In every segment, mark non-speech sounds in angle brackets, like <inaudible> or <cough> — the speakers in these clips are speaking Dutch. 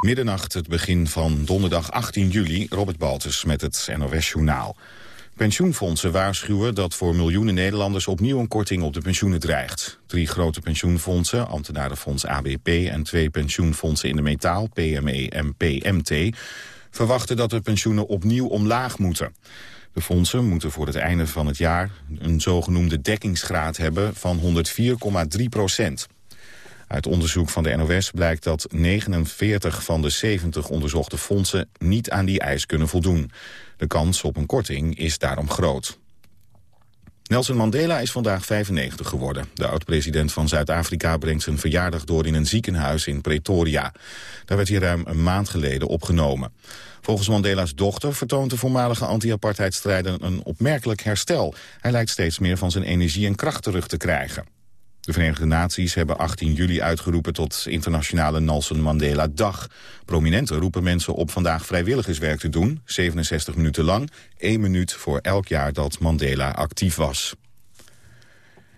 Middernacht, het begin van donderdag 18 juli, Robert Baltus met het NOS-journaal. Pensioenfondsen waarschuwen dat voor miljoenen Nederlanders opnieuw een korting op de pensioenen dreigt. Drie grote pensioenfondsen, ambtenarenfonds ABP en twee pensioenfondsen in de metaal, PME en PMT, verwachten dat de pensioenen opnieuw omlaag moeten. De fondsen moeten voor het einde van het jaar een zogenoemde dekkingsgraad hebben van 104,3 procent. Uit onderzoek van de NOS blijkt dat 49 van de 70 onderzochte fondsen niet aan die eis kunnen voldoen. De kans op een korting is daarom groot. Nelson Mandela is vandaag 95 geworden. De oud-president van Zuid-Afrika brengt zijn verjaardag door in een ziekenhuis in Pretoria. Daar werd hij ruim een maand geleden opgenomen. Volgens Mandela's dochter vertoont de voormalige anti-apartheidstrijder een opmerkelijk herstel. Hij lijkt steeds meer van zijn energie en kracht terug te krijgen. De Verenigde Naties hebben 18 juli uitgeroepen tot internationale Nelson Mandela Dag. Prominenten roepen mensen op vandaag vrijwilligerswerk te doen, 67 minuten lang, één minuut voor elk jaar dat Mandela actief was.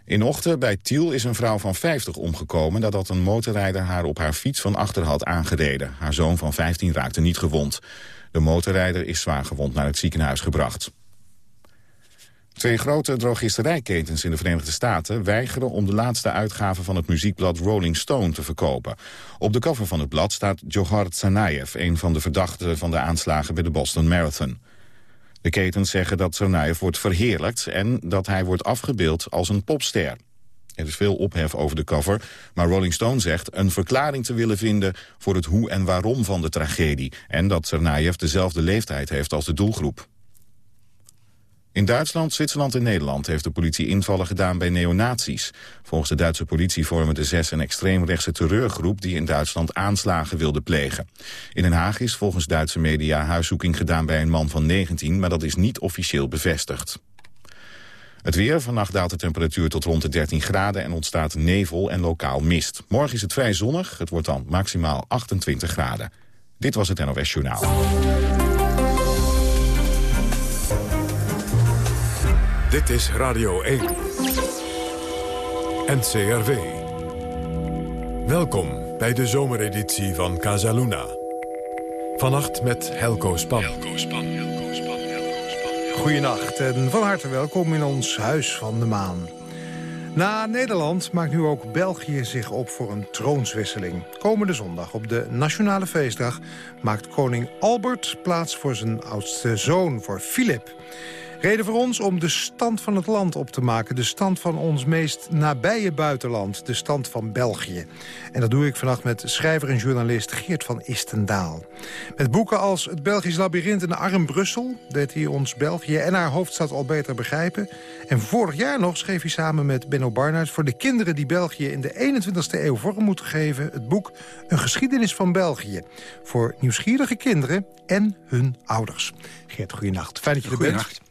In Ochten bij Tiel is een vrouw van 50 omgekomen nadat een motorrijder haar op haar fiets van achter had aangereden. Haar zoon van 15 raakte niet gewond. De motorrijder is zwaar gewond naar het ziekenhuis gebracht. Twee grote drogisterijketens in de Verenigde Staten weigeren om de laatste uitgave van het muziekblad Rolling Stone te verkopen. Op de cover van het blad staat Johar Tsarnaev, een van de verdachten van de aanslagen bij de Boston Marathon. De ketens zeggen dat Tsarnaev wordt verheerlijkt en dat hij wordt afgebeeld als een popster. Er is veel ophef over de cover, maar Rolling Stone zegt een verklaring te willen vinden voor het hoe en waarom van de tragedie en dat Tsarnaev dezelfde leeftijd heeft als de doelgroep. In Duitsland, Zwitserland en Nederland heeft de politie invallen gedaan bij neonazies. Volgens de Duitse politie vormen de zes een extreemrechtse terreurgroep die in Duitsland aanslagen wilde plegen. In Den Haag is volgens Duitse media huiszoeking gedaan bij een man van 19, maar dat is niet officieel bevestigd. Het weer, vannacht daalt de temperatuur tot rond de 13 graden en ontstaat nevel en lokaal mist. Morgen is het vrij zonnig, het wordt dan maximaal 28 graden. Dit was het NOS Journaal. Dit is Radio 1. NCRV. Welkom bij de zomereditie van Casaluna. Vannacht met Helco Span. Helco Span, Helco Span, Helco Span. Goedenacht en van harte welkom in ons Huis van de Maan. Na Nederland maakt nu ook België zich op voor een troonswisseling. Komende zondag op de Nationale Feestdag maakt koning Albert plaats voor zijn oudste zoon, voor Filip. Reden voor ons om de stand van het land op te maken. De stand van ons meest nabije buitenland. De stand van België. En dat doe ik vannacht met schrijver en journalist Geert van Istendaal. Met boeken als Het Belgisch Labyrinth en Arm Brussel... deed hij ons België en haar hoofdstad al beter begrijpen. En vorig jaar nog schreef hij samen met Benno Barnard... voor de kinderen die België in de 21ste eeuw vorm moeten geven... het boek Een geschiedenis van België. Voor nieuwsgierige kinderen en hun ouders. Geert, goeienacht. Fijn dat je er bent.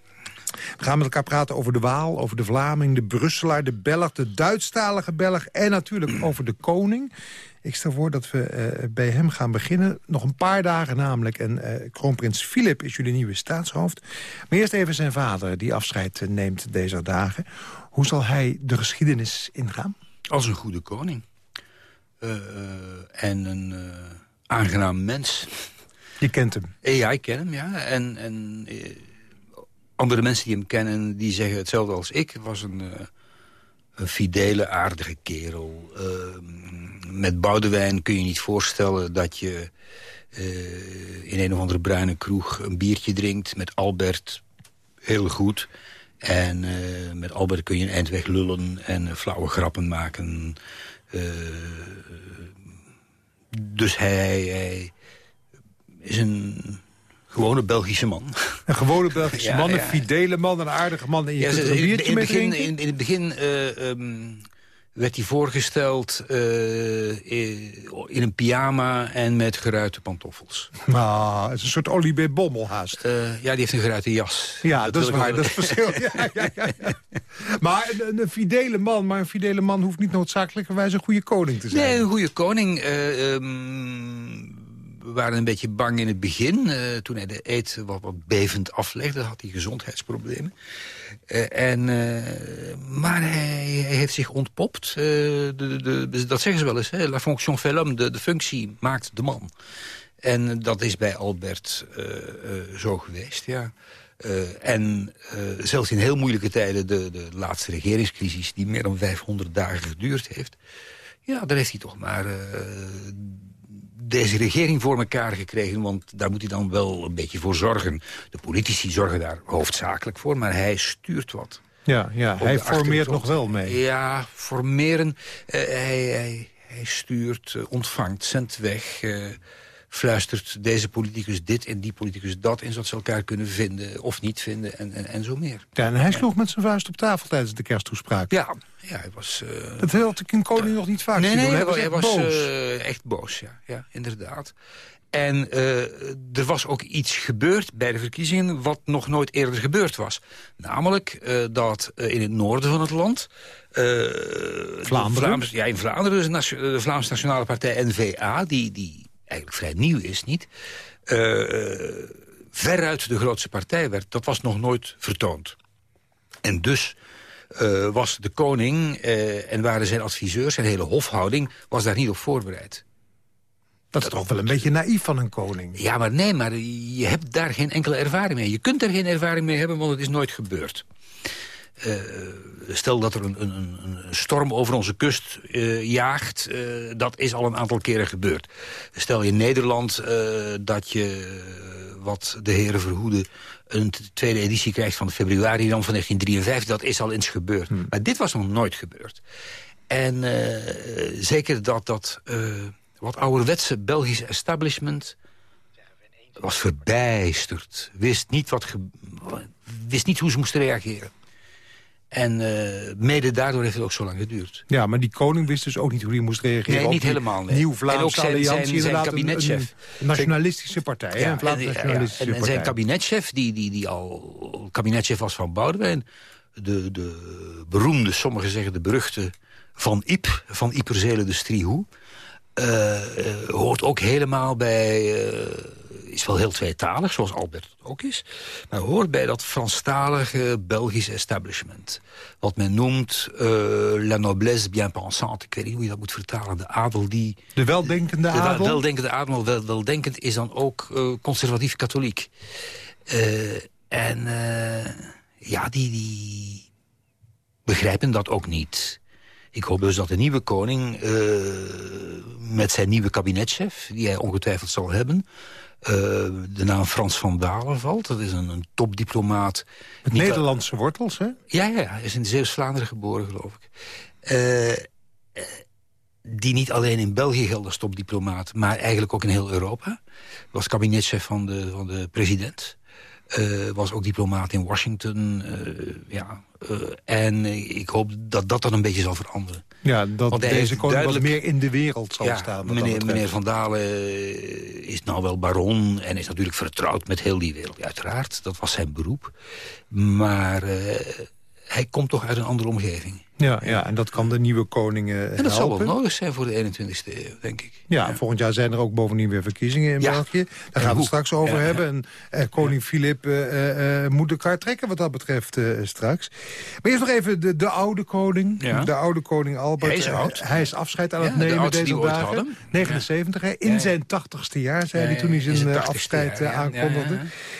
We gaan met elkaar praten over de Waal, over de Vlaming, de Brusselaar, de Belg... de Duitsstalige Belg en natuurlijk <clears throat> over de koning. Ik stel voor dat we uh, bij hem gaan beginnen. Nog een paar dagen namelijk. En uh, kroonprins Filip is jullie nieuwe staatshoofd. Maar eerst even zijn vader, die afscheid neemt deze dagen. Hoe zal hij de geschiedenis ingaan? Als een goede koning. Uh, en een aangenaam mens. Je kent hem? Ja, ik ken hem, ja. En, en andere mensen die hem kennen, die zeggen hetzelfde als ik. Het was een, uh, een fidele, aardige kerel. Uh, met Boudewijn kun je niet voorstellen dat je uh, in een of andere bruine kroeg een biertje drinkt. Met Albert heel goed. En met Albert kun je een eindweg lullen en flauwe grappen maken. dus hij is een gewone Belgische man. Een gewone Belgische man, een fidele man, een aardige man. En je ja, een biertje in, het begin, in, in, het begin uh, um, werd hij voorgesteld uh, in een pyjama en met geruite pantoffels. Nou, <laughs> het is een soort Olivier Bommel haast. Uh, ja, die heeft een geruite jas. Ja, dat, dat is waar, dat is verschil. ja, ja, ja, Maar een, een, fidele man, maar een fidele man hoeft niet noodzakelijkerwijs een goede koning te zijn. Nee, een goede koning... Um, waren een beetje bang in het begin. Uh, toen hij de eet wat, bevend aflegde, had hij gezondheidsproblemen. Uh, en, uh, maar hij, heeft zich ontpopt. De, de, de, dat zeggen ze wel eens. Hè? La fonction fait l'homme, de, de functie maakt de man. En dat is bij Albert zo geweest, ja. En zelfs in heel moeilijke tijden, de, de laatste regeringscrisis... die meer dan 500 dagen geduurd heeft... ja, daar heeft hij toch maar deze regering voor elkaar gekregen. Want daar moet hij dan wel een beetje voor zorgen. De politici zorgen daar hoofdzakelijk voor, maar hij stuurt wat. Ja, ja hij formeert nog wel mee. Ja, formeren. hij, hij, hij, stuurt, ontvangt, zendt weg fluistert deze politicus dit en die politicus dat... en zodat ze elkaar kunnen vinden of niet vinden en, en, en zo meer. Ja, en hij sloeg met zijn vuist op tafel tijdens de kersttoespraak. Ja, ja hij was... Uh, dat had ik in Koning nog niet vaak nee, Nee, hij, was, hij was boos. Uh, echt boos, ja, ja inderdaad. En uh, er was ook iets gebeurd bij de verkiezingen... wat nog nooit eerder gebeurd was. Namelijk uh, dat uh, in het noorden van het land... Vlaanderen? Vlaams, ja, in Vlaanderen, dus de Vlaamse Nationale Partij N-VA... die, die eigenlijk vrij nieuw is niet... Uh, veruit de grootste partij werd. Dat was nog nooit vertoond. En dus uh, was de koning uh, en waren zijn adviseurs... zijn hele hofhouding was daar niet op voorbereid. Dat is toch wel een beetje naïef van een koning. Ja, maar nee, maar je hebt daar geen enkele ervaring mee. Je kunt er geen ervaring mee hebben, want het is nooit gebeurd. Uh, stel dat er een, een, een, storm over onze kust uh, jaagt, uh, dat is al een aantal keren gebeurd. Stel in Nederland dat je, wat de heren verhoeden... een tweede editie krijgt van februari dan van 1953, dat is al eens gebeurd. Hmm. Maar dit was nog nooit gebeurd. En zeker dat dat wat ouderwetse Belgische establishment was verbijsterd. Wist niet, wat wist niet hoe ze moesten reageren. En uh, mede daardoor heeft het ook zo lang geduurd. Ja, maar die koning wist dus ook niet hoe hij moest reageren. Nee, niet helemaal. Nee. Nieuw-Vlaamse Alliantie, zijn, zijn kabinetchef. Een, nationalistische partij, ja, een Vlaamse nationalistische en, zijn kabinetchef, die, die, die al kabinetchef was van Boudewijn... de, de beroemde, sommigen zeggen de beruchte Van Iep, van Iperzele de Striehoe... Uh, hoort ook helemaal bij... Is wel heel tweetalig, zoals Albert ook is. Maar hoort bij dat Franstalige Belgische establishment. Wat men noemt uh, la noblesse bien pensante. Ik weet niet hoe je dat moet vertalen. De adel die... De weldenkende adel? De weldenkende adel. Wel, weldenkend is dan ook uh, conservatief-katholiek. Uh, en ja, die, die begrijpen dat ook niet. Ik hoop dus dat de nieuwe koning uh, met zijn nieuwe kabinetchef... die hij ongetwijfeld zal hebben... Uh, de naam Frans van Dalen valt. Dat is een, een topdiplomaat. Met Nederlandse wortels, hè? Ja, ja, hij is in Zeeuws-Vlaanderen geboren, geloof ik. Uh, die niet alleen in België geldt als topdiplomaat... maar eigenlijk ook in heel Europa. Was kabinetchef van de, van de president. Uh, was ook diplomaat in Washington. Uh, ja, uh, en ik hoop dat dat dan een beetje zal veranderen. Ja, dat deze koning duidelijk... meer in de wereld zal ja, staan. Meneer, meneer Van Dalen is nou wel baron en is natuurlijk vertrouwd met heel die wereld. Uiteraard, dat was zijn beroep. Maar hij komt toch uit een andere omgeving. Ja, ja, en dat kan de nieuwe koning uh, En dat zal wel nodig zijn voor de 21ste eeuw, denk ik. Ja, ja, volgend jaar zijn er ook bovendien weer verkiezingen in ja. België. Daar gaan we het straks over ja, hebben. En uh, koning Filip uh, moet de kaart trekken wat dat betreft straks. Maar eerst nog even de, de oude koning. De oude koning Albert. Hij is oud. hij is afscheid aan het nemen deze dagen. 79, hè, in zijn 80ste jaar, zei hij toen hij zijn afscheid aankondigde.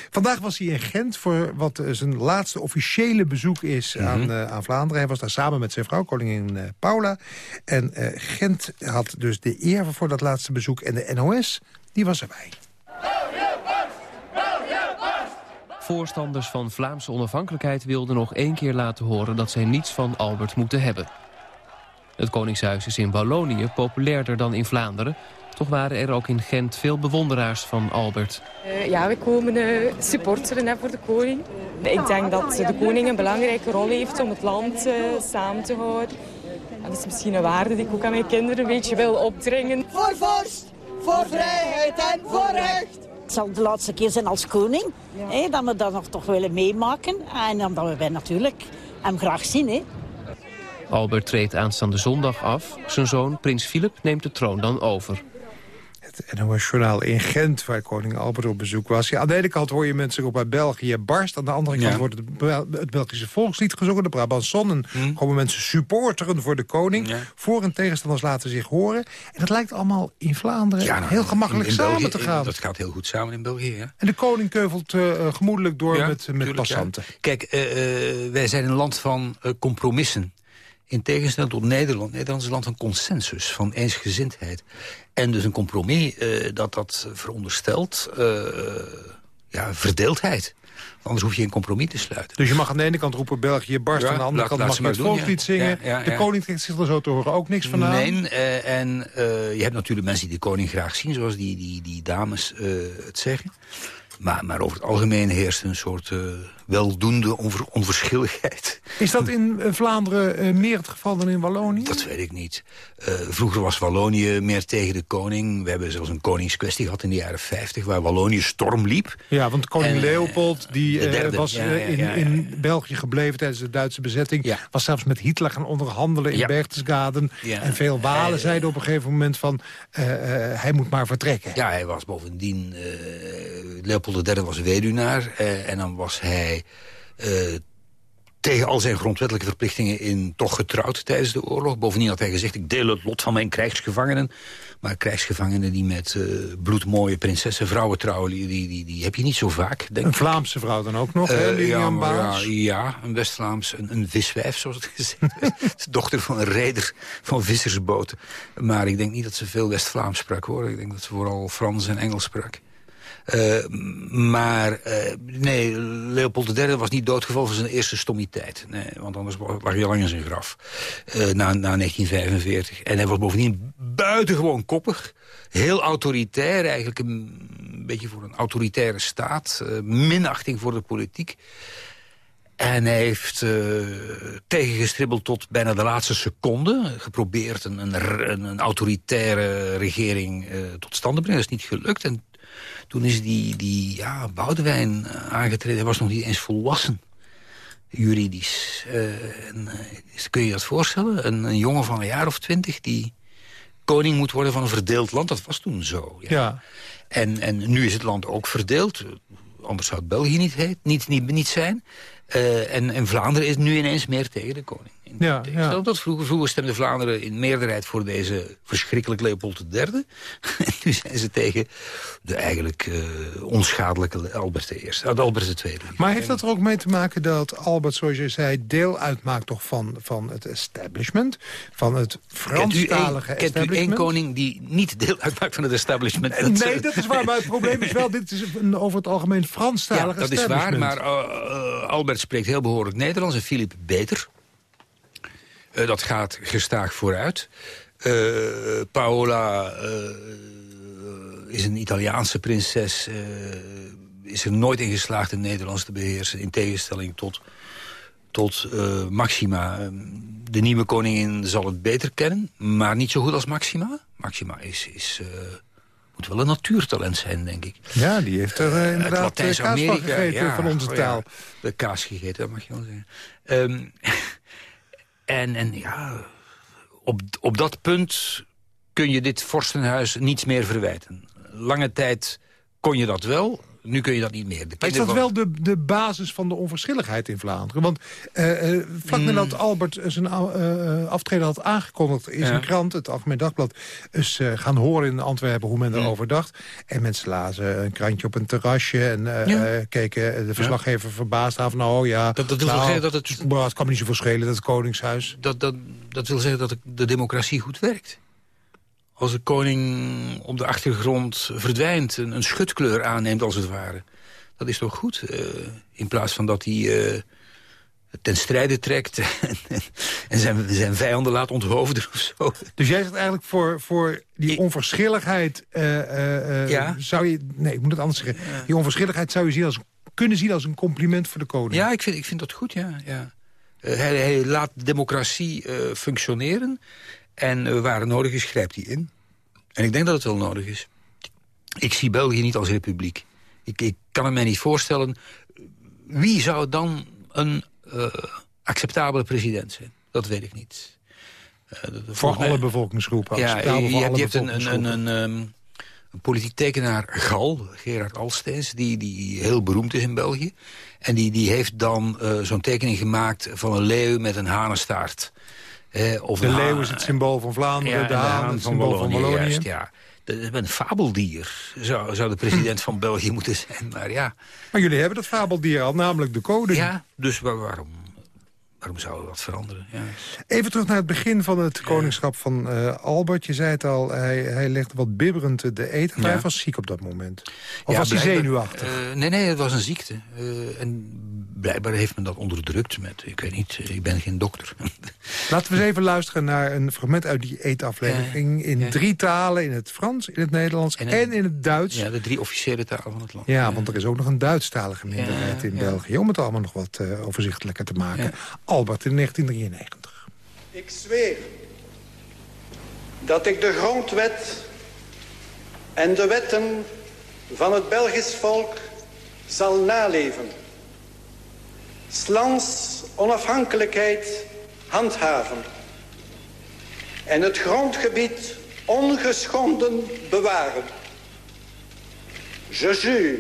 Vandaag was hij in Gent voor wat zijn laatste officiële bezoek is -hmm. aan, aan Vlaanderen. Hij was daar samen met zijn vrouw, koningin uh, Paula. En uh, Gent had dus de eer voor dat laatste bezoek. En de NOS, die was erbij. Voorstanders van Vlaamse onafhankelijkheid wilden nog één keer laten horen... dat zij niets van Albert moeten hebben. Het Koningshuis is in Wallonië populairder dan in Vlaanderen... Toch waren er ook in Gent veel bewonderaars van Albert. Uh, ja, we komen uh, supporteren hè, voor de koning. Ik denk dat de koning een belangrijke rol heeft om het land uh, samen te houden. En dat is misschien een waarde die ik ook aan mijn kinderen een beetje wil opdringen. Voor vorst, voor vrijheid en voor recht. Het zal de laatste keer zijn als koning. Ja. Hè, dat we dat nog toch willen meemaken. En omdat we natuurlijk hem graag zien. Hè. Albert treedt aanstaande zondag af. Zijn zoon, prins Philip, neemt de troon dan over. Het NOS-journaal in Gent... waar koning Albert op bezoek was. Ja, aan de ene kant hoor je mensen op uit België barst. Aan de andere kant wordt het, Bel- het Belgische volkslied gezongen. De Brabançon. En Hm. komen mensen supporteren voor de koning. Ja. Voor- en tegenstanders laten zich horen. En dat lijkt allemaal in Vlaanderen nou, heel gemakkelijk in- in samen België- te gaan. Dat gaat heel goed samen in België. En de koning keuvelt eh, eh, gemoedelijk door met, met tuurlijk, passanten. ja. Kijk, eh, eh, wij zijn een land van eh, compromissen. In tegenstelling tot Nederland. Nederland is een land van consensus, van eensgezindheid. En dus een compromis eh, dat dat veronderstelt eh, ja, verdeeldheid. Anders hoef je geen compromis te sluiten. Dus je mag aan de ene kant roepen België barst. Ja, aan de andere laat- kant mag je het doen, volkslied ja. zingen. Ja, De koning trekt zich er zo te horen ook niks van aan. Nee, eh, en je hebt natuurlijk mensen die de koning graag zien... zoals die, die, die dames het zeggen. Maar, maar over het algemeen heerst een soort weldoende onver- onverschilligheid. Is dat in eh, Vlaanderen eh, meer het geval dan in Wallonië? Dat weet ik niet. Eh, vroeger was Wallonië meer tegen de koning. We hebben zelfs een koningskwestie gehad in de jaren 50... waar Wallonië storm liep. Ja, want koning En, Leopold die, de derde, was ja, ja, in, in België gebleven tijdens de Duitse bezetting. Was zelfs met Hitler gaan onderhandelen in. Berchtesgaden. En veel Walen zeiden op een gegeven moment van... hij moet maar vertrekken. Ja, hij was bovendien... Leopold III was weduwnaar. en dan was hij... eh, tegen al zijn grondwettelijke verplichtingen in toch getrouwd tijdens de oorlog. Bovendien had hij gezegd, ik deel het lot van mijn krijgsgevangenen. Maar krijgsgevangenen die met eh, bloedmooie prinsessen, vrouwen trouwen... Die, die, die, heb je niet zo vaak, denk Een. Vlaamse vrouw dan ook nog, hè, Eh, Baas? ja, ja, een West-Vlaams, een, een viswijf, zoals het gezegd werd. <laughs> De dochter van een reder van vissersboten. Maar ik denk niet dat ze veel West-Vlaams sprak, hoor. Ik denk dat ze vooral Frans en Engels sprak. Eh, maar eh, nee, Leopold III was niet doodgevallen voor zijn eerste stommiteit. Nee, want anders lag hij al lang in zijn graf. Eh, na, na 1945. En hij was bovendien buitengewoon koppig. Heel autoritair, eigenlijk een, beetje voor een autoritaire staat. minachting voor de politiek. En hij heeft tegengestribbeld tot bijna de laatste seconde. Geprobeerd een, een, een, autoritaire regering tot stand te brengen. Dat is niet gelukt. En toen is die, die ja, Boudewijn eh, aangetreden. Hij was nog niet eens volwassen, juridisch. Eh, en, eh, kun je dat voorstellen? Een, een jongen van een jaar of twintig die koning moet worden van een verdeeld land. Dat was toen zo. Ja. Ja. En, en nu is het land ook verdeeld. Anders zou het België niet, heet, niet, niet, niet zijn. En, en Vlaanderen is nu ineens meer tegen de koning. In Ja, ja. tot vroeger, vroeger stemde Vlaanderen in meerderheid voor deze verschrikkelijk Leopold III. <laughs> nu zijn ze tegen de eigenlijk eh, onschadelijke Albert I. Uh, Albert II. Maar heeft dat er ook mee te maken dat Albert, zoals je zei... deel uitmaakt toch van, van het establishment? Van het Kent u, Franstalige één, kent u één koning die niet deel uitmaakt van het establishment? Eh, Nee, dat is waar, maar het probleem is wel... <laughs> dit is een over het algemeen Ja, Franstalig dat is waar, maar uh, Albert spreekt heel behoorlijk Nederlands en Filip beter. Uh, dat gaat gestaag vooruit. Uh, Paola is een Italiaanse prinses. is er nooit in geslaagd in Nederlands te beheersen. In tegenstelling tot, tot Maxima. De nieuwe koningin zal het beter kennen, maar niet zo goed als Maxima. Maxima is... is moet wel een natuurtalent zijn, denk ik. Ja, die heeft er uh, inderdaad kaas van gegeten ja, van onze oh, taal. Ja, de kaas gegeten, dat mag je wel zeggen. Um, <laughs> en, en ja, op, op dat punt kun je dit vorstenhuis niets meer verwijten. Lange tijd kon je dat wel, nu kun je dat niet meer. De is dat van... wel de, de basis van de onverschilligheid in Vlaanderen? Want uh, uh, vlak Hmm. nadat Albert zijn uh, aftreden had aangekondigd... is ja. een krant, het Algemeen Dagblad, is gaan horen in Antwerpen... hoe men erover dacht. En mensen lazen een krantje op een terrasje... en ja. keken de verslaggever ja. verbaasd af. Nou ja, dat, dat wil nou, zeggen dat het... het kan me niet zoveel schelen, dat het Koningshuis... Dat, dat, dat wil zeggen dat de democratie goed werkt als de koning op de achtergrond verdwijnt... een, een schutkleur aanneemt, als het ware. Dat is toch goed? Uh, in plaats van dat hij uh, ten strijde trekt... <laughs> en zijn, zijn vijanden laat onthoofden of zo. Dus jij zegt eigenlijk voor, voor die onverschilligheid... Uh, ja? zou je... Nee, ik moet het anders zeggen. Ja. Die onverschilligheid zou je zien als, kunnen zien als een compliment voor de koning. Ja, ik vind, ik vind dat goed, ja. ja. Hij, hij, laat de democratie functioneren... En uh, waar het nodig is, grijpt hij in. En ik denk dat het wel nodig is. Ik zie België niet als republiek. Ik, ik kan het mij niet voorstellen. Wie zou dan een uh, acceptabele president zijn? Dat weet ik niet. Uh, voor alle mij... bevolkingsgroepen. Ja, je, je, je hebt een, een, een, een, een politiek tekenaar Gal, Gerard Alsteens... Die, die heel beroemd is in België. En die, die heeft dan uh, zo'n tekening gemaakt van een leeuw met een hanenstaart. Of de leeuw is het symbool van Vlaanderen, ja, de, haan, het symbool van Wallonië. Juist, ja. Dat is een fabeldier, zou, zou de president <clears throat> van België moeten zijn. Maar ja. Maar jullie hebben dat fabeldier al, namelijk de koning. Ja, dus waarom waarom zou er wat veranderen? Ja. Even terug naar het begin van het koningschap van uh, Albert. Je zei het al, hij, hij legde wat bibberend de eten. Hij was ziek op dat moment. Of was hij zenuwachtig? Uh, nee, nee, het was een ziekte. Uh, en blijkbaar heeft men dat onderdrukt met, ik weet niet, ik ben geen dokter. <laughs> Laten we eens even luisteren naar een fragment uit die eetaflevering. In drie talen, in het Frans, in het Nederlands en, in het Duits. Ja, de drie officiële talen van het land. Ja, want er is ook nog een Duitsstalige minderheid in België. Om het allemaal nog wat overzichtelijker te maken. Albert in 1993. Ik zweer dat ik de grondwet en de wetten van het Belgisch volk zal naleven. Slans onafhankelijkheid handhaven. En het grondgebied ongeschonden bewaren. Je jure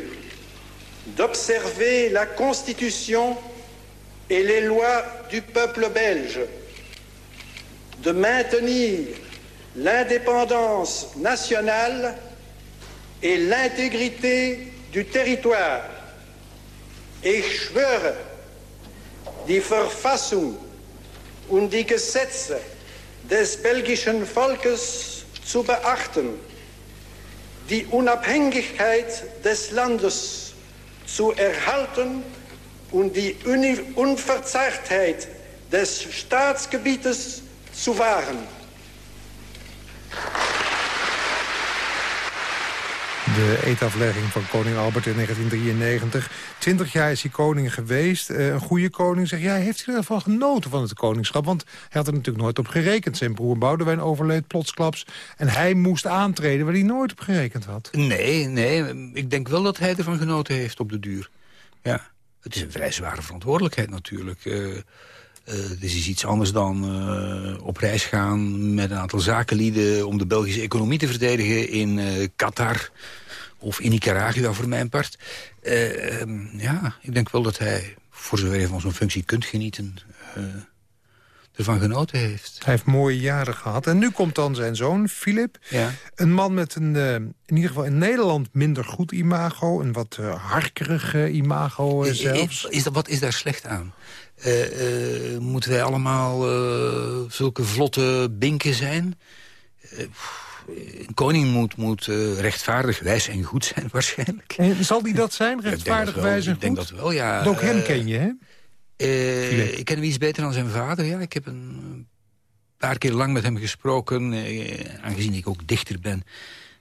d'observer la Constitution et les lois du peuple belge, de maintenir l'indépendance nationale et l'intégrité du territoire. Ich schwöre, die Verfassung und die Gesetze des belgischen Volkes zu beachten, die Unabhängigkeit des Landes zu erhalten und die Unverzerrtheit des Staatsgebietes zu wahren. De eetaflegging van koning Albert in 1993. Twintig jaar is hij koning geweest. Uh, een goede koning. Zeg jij, heeft hij ervan genoten van het koningschap? Want hij had er natuurlijk nooit op gerekend. Zijn broer Boudewijn overleed plotsklaps. En hij moest aantreden waar hij nooit op gerekend had. Nee, nee. Ik denk wel dat hij ervan genoten heeft op de duur. Ja. Het is een vrij zware verantwoordelijkheid natuurlijk. Uh, is iets anders dan uh, op reis gaan met een aantal zakenlieden... om de Belgische economie te verdedigen in Qatar of in Nicaragua voor mijn part. Ehm, ja, ik denk wel dat hij, voor zover je van zo'n functie kunt genieten ervan genoten heeft. Hij heeft mooie jaren gehad. En nu komt dan zijn zoon, Filip. Ja. Een man met een, uh, in ieder geval in Nederland minder goed imago. Een wat uh, harkerig imago zelfs. Is, dat, wat is daar slecht aan? moeten wij allemaal zulke vlotte binken zijn? een koning moet, moet rechtvaardig, wijs en goed zijn <laughs> waarschijnlijk. En zal die dat zijn, rechtvaardig, wijs en goed? Ik denk dat wel, ja. Ook hem ken je, hè? Uh, ik ken hem iets beter dan zijn vader. Ja. Ik heb een paar keer lang met hem gesproken. Uh, aangezien ik ook dichter ben,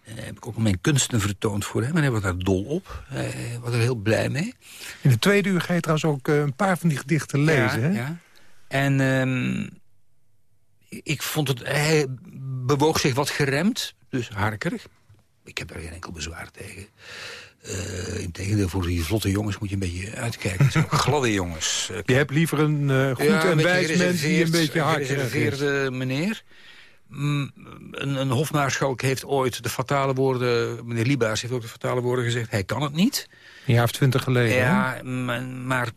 uh, heb ik ook mijn kunsten vertoond voor hem. En hij was daar dol op. Hij was er heel blij mee. In de tweede uur ga je trouwens ook een paar van die gedichten lezen. Ja, hè? ja. En uh, ik vond het... Hij bewoog zich wat geremd, dus harkerig. Ik heb daar geen enkel bezwaar tegen. Uh, Integendeel, voor die vlotte jongens moet je een beetje uitkijken. <laughs> gladde jongens. je hebt liever een uh, goed ja, en wijs mens die een beetje hard is. meneer. Mm, een, een hofmaarschalk heeft ooit de fatale woorden... meneer Liebaars heeft ook de fatale woorden gezegd... hij kan het niet. Een jaar of twintig geleden, Ja, maar, maar,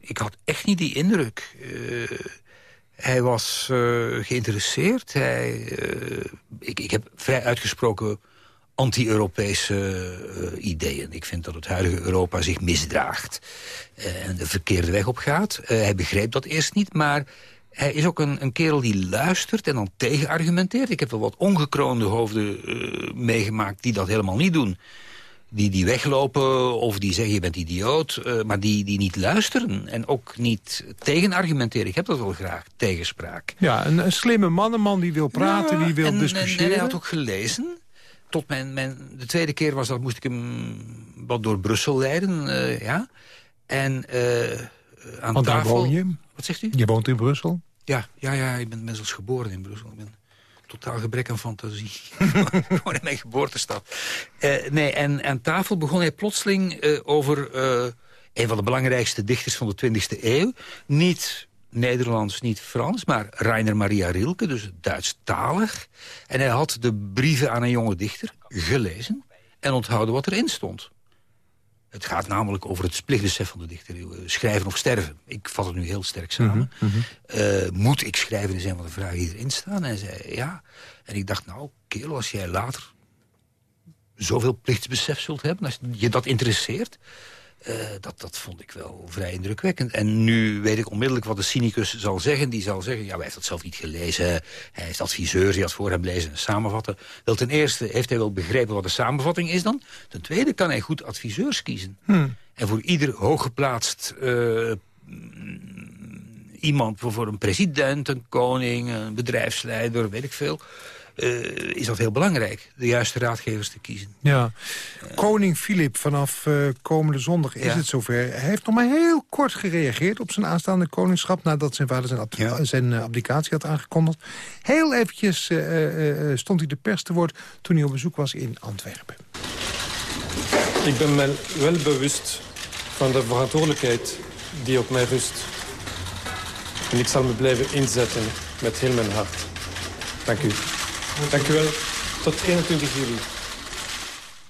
ik had echt niet die indruk. Uh, hij was geïnteresseerd. Hij, ik, ik heb vrij uitgesproken anti-Europese uh, ideeën. Ik vind dat het huidige Europa zich misdraagt uh, en de verkeerde weg op gaat. Uh, hij begreep dat eerst niet, maar hij is ook een, een kerel die luistert en dan tegenargumenteert. Ik heb wel wat ongekroonde hoofden meegemaakt die dat helemaal niet doen. Die, die weglopen of die zeggen je bent idioot, maar die, die niet luisteren. En ook niet tegenargumenteren. Ik heb dat wel graag, tegenspraak. Ja, een, een slimme man, een man die wil praten, die wil discussiëren. En, en hij had ook gelezen tot mijn, mijn, de tweede keer was dat, moest ik hem wat door Brussel leiden. Uh, ja. En uh, aan Want tafel... woon je? Wat zegt u? Je woont in Brussel? Ja, ja, ja ik ben zelfs geboren in Brussel. Ik ben totaal gebrek aan fantasie. <laughs> Gewoon in mijn geboortestad. Uh, nee, en aan tafel begon hij plotseling over een van de belangrijkste dichters van de 20e eeuw. Niet Nederlands, niet Frans, maar Rainer Maria Rilke, dus Duits-talig. En hij had de brieven aan een jonge dichter gelezen en onthouden wat erin stond. Het gaat namelijk over het plichtbesef van de dichter. Eh, schrijven of sterven. Ik vat het nu heel sterk samen. Mhm, mhm. Eh, moet ik schrijven, is een van de vragen die erin staan. En hij zei ja. En ik dacht, nou, kerel, als jij later zoveel plichtsbesef zult hebben... als je dat interesseert, uh, dat, dat vond ik wel vrij indrukwekkend. En nu weet ik onmiddellijk wat de cynicus zal zeggen. Die zal zeggen, ja, hij heeft dat zelf niet gelezen. Hij heeft adviseurs die had voor hem lezen en samenvatten. Wel, ten eerste heeft hij wel begrepen wat de samenvatting is dan. Ten tweede kan hij goed adviseurs kiezen. Hmm. En voor ieder hooggeplaatst... Uh, iemand, voor een president, een koning, een bedrijfsleider, weet ik veel... Uh, is dat heel belangrijk, de juiste raadgevers te kiezen. Ja. Koning Filip, vanaf uh, komende zondag is het zover. Hij heeft nog maar heel kort gereageerd op zijn aanstaande koningschap... nadat zijn vader zijn, ja. zijn uh, abdicatie had aangekondigd. Heel eventjes stond hij de pers te woord toen hij op bezoek was in Antwerpen. Ik ben me wel bewust van de verantwoordelijkheid die op mij rust. En ik zal me blijven inzetten met heel mijn hart. Dank u. Dank u wel. Tot 21 juli.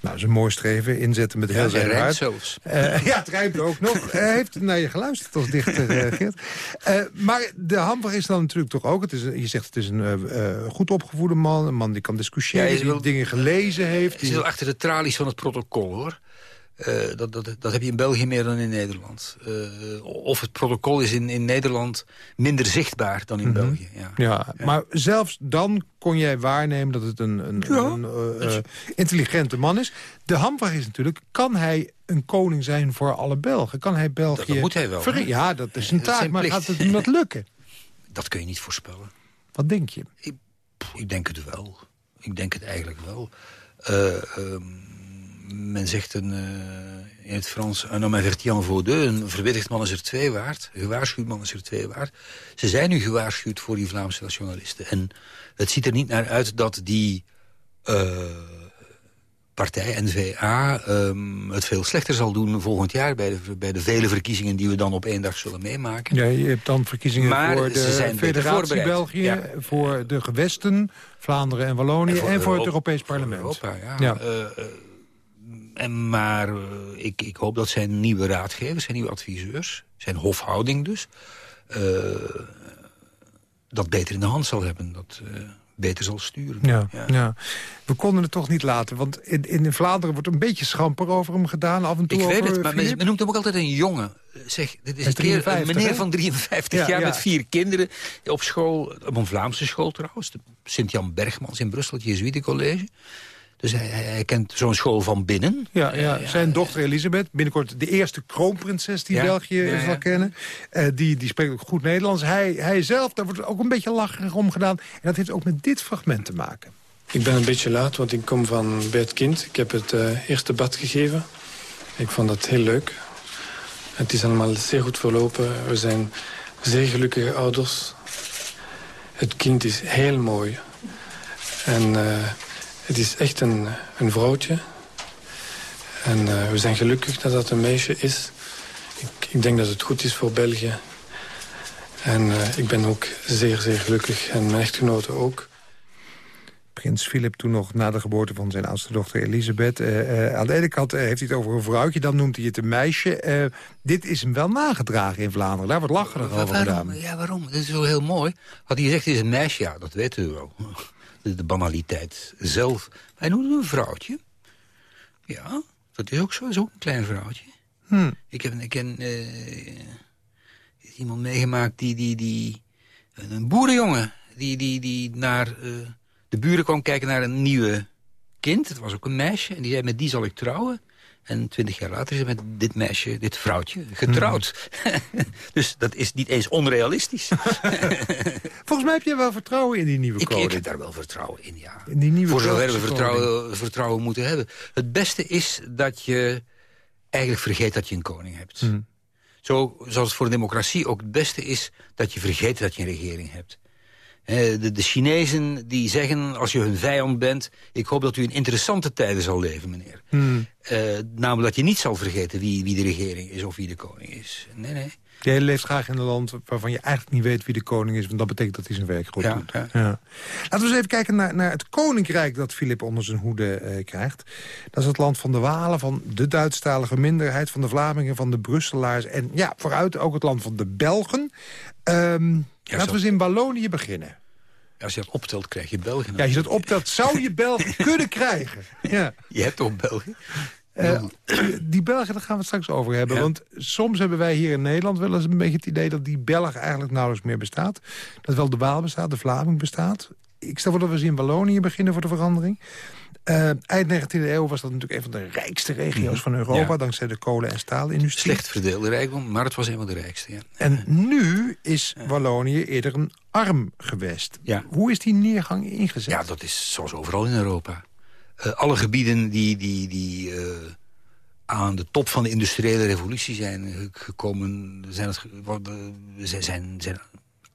Nou, dat is een mooi streven. Inzetten met heel zijn hart. zelfs. Uh, <laughs> ja, het rijmt ook nog. <laughs> Hij heeft naar je geluisterd als dichter, uh, Geert. Uh, maar de hamper is dan natuurlijk toch ook... Het is, je zegt het is een goed opgevoede man. Een man die kan discussiëren, ja, die dingen gelezen heeft. Hij zit achter de tralies van het protocol, hoor. Uh, dat, dat, dat heb je in België meer dan in Nederland. Uh, of het protocol is in, in Nederland minder zichtbaar dan in mm -hmm. België. Ja. Ja, ja. maar zelfs dan kon jij waarnemen dat het een, een, ja. een uh, intelligente man is. De hamvraag is natuurlijk, kan hij een koning zijn voor alle Belgen? Kan hij België... Dat, dat moet hij wel. Ja, dat is een taak, maar gaat het hem dat lukken? <laughs> Dat kun je niet voorspellen. Wat denk je? Ik, ik denk het wel. Ik denk het eigenlijk wel. Um, men zegt een, uh, in het Frans... un homme averti en vaut deux. Een verwittigd man is er twee waard. Een gewaarschuwd man is er twee waard. Ze zijn nu gewaarschuwd voor die Vlaamse nationalisten. En het ziet er niet naar uit dat die uh, partij, N-VA... Um, het veel slechter zal doen volgend jaar... Bij de, bij de vele verkiezingen die we dan op één dag zullen meemaken. Ja, je hebt dan verkiezingen maar voor de federatie België... Ja. voor de gewesten, Vlaanderen en Wallonië... en voor, en voor het Europees Parlement. Europa, ja. ja. Uh, en maar uh, ik, ik hoop dat zijn nieuwe raadgevers, zijn nieuwe adviseurs... zijn hofhouding dus... Uh, dat beter in de hand zal hebben. Dat uh, beter zal sturen. Ja, ja, ja. We konden het toch niet laten. Want in, in Vlaanderen wordt een beetje schamper over hem gedaan. Af en toe ik weet het, maar men, men, noemt hem ook altijd een jongen. Zeg, dit is een, meneer van 53 ja, jaar ja. met vier kinderen. Op school, op een Vlaamse school trouwens. Sint-Jan Bergmans in Brussel, het Jezuïetencollege. Dus hij, hij kent zo'n school van binnen. Ja, ja, zijn dochter Elisabeth, binnenkort de eerste kroonprinses die België zal kennen. Uh, die, die spreekt ook goed Nederlands. Hij, hij zelf, daar wordt ook een beetje lacherig om gedaan. En dat heeft ook met dit fragment te maken. Ik ben een beetje laat, want ik kom van bij het kind. Ik heb het uh, eerste bad gegeven. Ik vond dat heel leuk. Het is allemaal zeer goed verlopen. We zijn zeer gelukkige ouders. Het kind is heel mooi. En... Uh, het is echt een, een vrouwtje. En uh, we zijn gelukkig dat dat een meisje is. Ik, ik denk dat het goed is voor België. En uh, ik ben ook zeer, zeer gelukkig. En mijn echtgenote ook. Prins Philip toen nog na de geboorte van zijn oudste dochter Elisabeth. Uh, aan de ene kant heeft hij het over een vrouwtje, dan noemt hij het een meisje. dit is hem wel nagedragen in Vlaanderen. Daar wordt lacherig over gedaan. Ja, waarom? Dat is wel heel mooi. Had hij gezegd, het is een meisje, ja, dat weten we wel de banaliteit zelf. Hij noemde een vrouwtje. Ja, dat is ook zo. is ook een klein vrouwtje. Hmm. Ik heb ik ken, uh, iemand meegemaakt die, die, die een boerenjongen... die, die, die naar uh, de buren kwam kijken naar een nieuwe kind. Het was ook een meisje. En die zei, met die zal ik trouwen. En twintig jaar later is hij met dit meisje, dit vrouwtje, getrouwd. Mm. <laughs> dus dat is niet eens onrealistisch. <laughs> Volgens mij heb je wel vertrouwen in die nieuwe ik, koning. Ik heb daar wel vertrouwen in, ja. In die nieuwe Voor zover we vertrouwen, vertrouwen moeten hebben. Het beste is dat je eigenlijk vergeet dat je een koning hebt. Mm. Zo, zoals het voor een democratie ook het beste is dat je vergeet dat je een regering hebt. De, de, Chinezen die zeggen, als je hun vijand bent... ik hoop dat u in interessante tijden zal leven, meneer. Hmm. Uh, namelijk dat je niet zal vergeten wie, wie de regering is of wie de koning is. Nee, nee. Jij leeft graag in een land waarvan je eigenlijk niet weet wie de koning is... want dat betekent dat hij zijn werk goed Ja, doet. ja. Laten we eens even kijken naar, naar het koninkrijk dat Filip onder zijn hoede eh, krijgt. Dat is het land van de Walen, van de Duitsstalige minderheid... van de Vlamingen, van de Brusselaars... en ja, vooruit ook het land van de Belgen. Ehm, laten we eens in Wallonië beginnen. Als je dat optelt, krijg je België. Ja, als je dat optelt, zou je België <laughs> kunnen krijgen. Ja. Je hebt toch België? Eh, <clears throat> die Belgen, daar gaan we het straks over hebben. Ja. Want soms hebben wij hier in Nederland wel eens een beetje het idee... dat die Belg eigenlijk nauwelijks meer bestaat. Dat wel de Waal bestaat, de Vlaming bestaat. Ik stel voor dat we eens in Wallonië beginnen voor de verandering. Eh, eind 19e eeuw was dat natuurlijk een van de rijkste regio's van Europa... Mhm. Ja. dankzij de kolen- en staalindustrie. Slecht verdeelde rijkdom, maar het was een van de rijkste. Ja. En nu is Wallonië eerder een arm gewest. Ja. Hoe is die neergang ingezet? Ja, dat is zoals overal in Europa. Eh, alle gebieden die, die, die eh, aan de top van de industriële revolutie zijn gekomen... zijn, het, zijn, zijn, zijn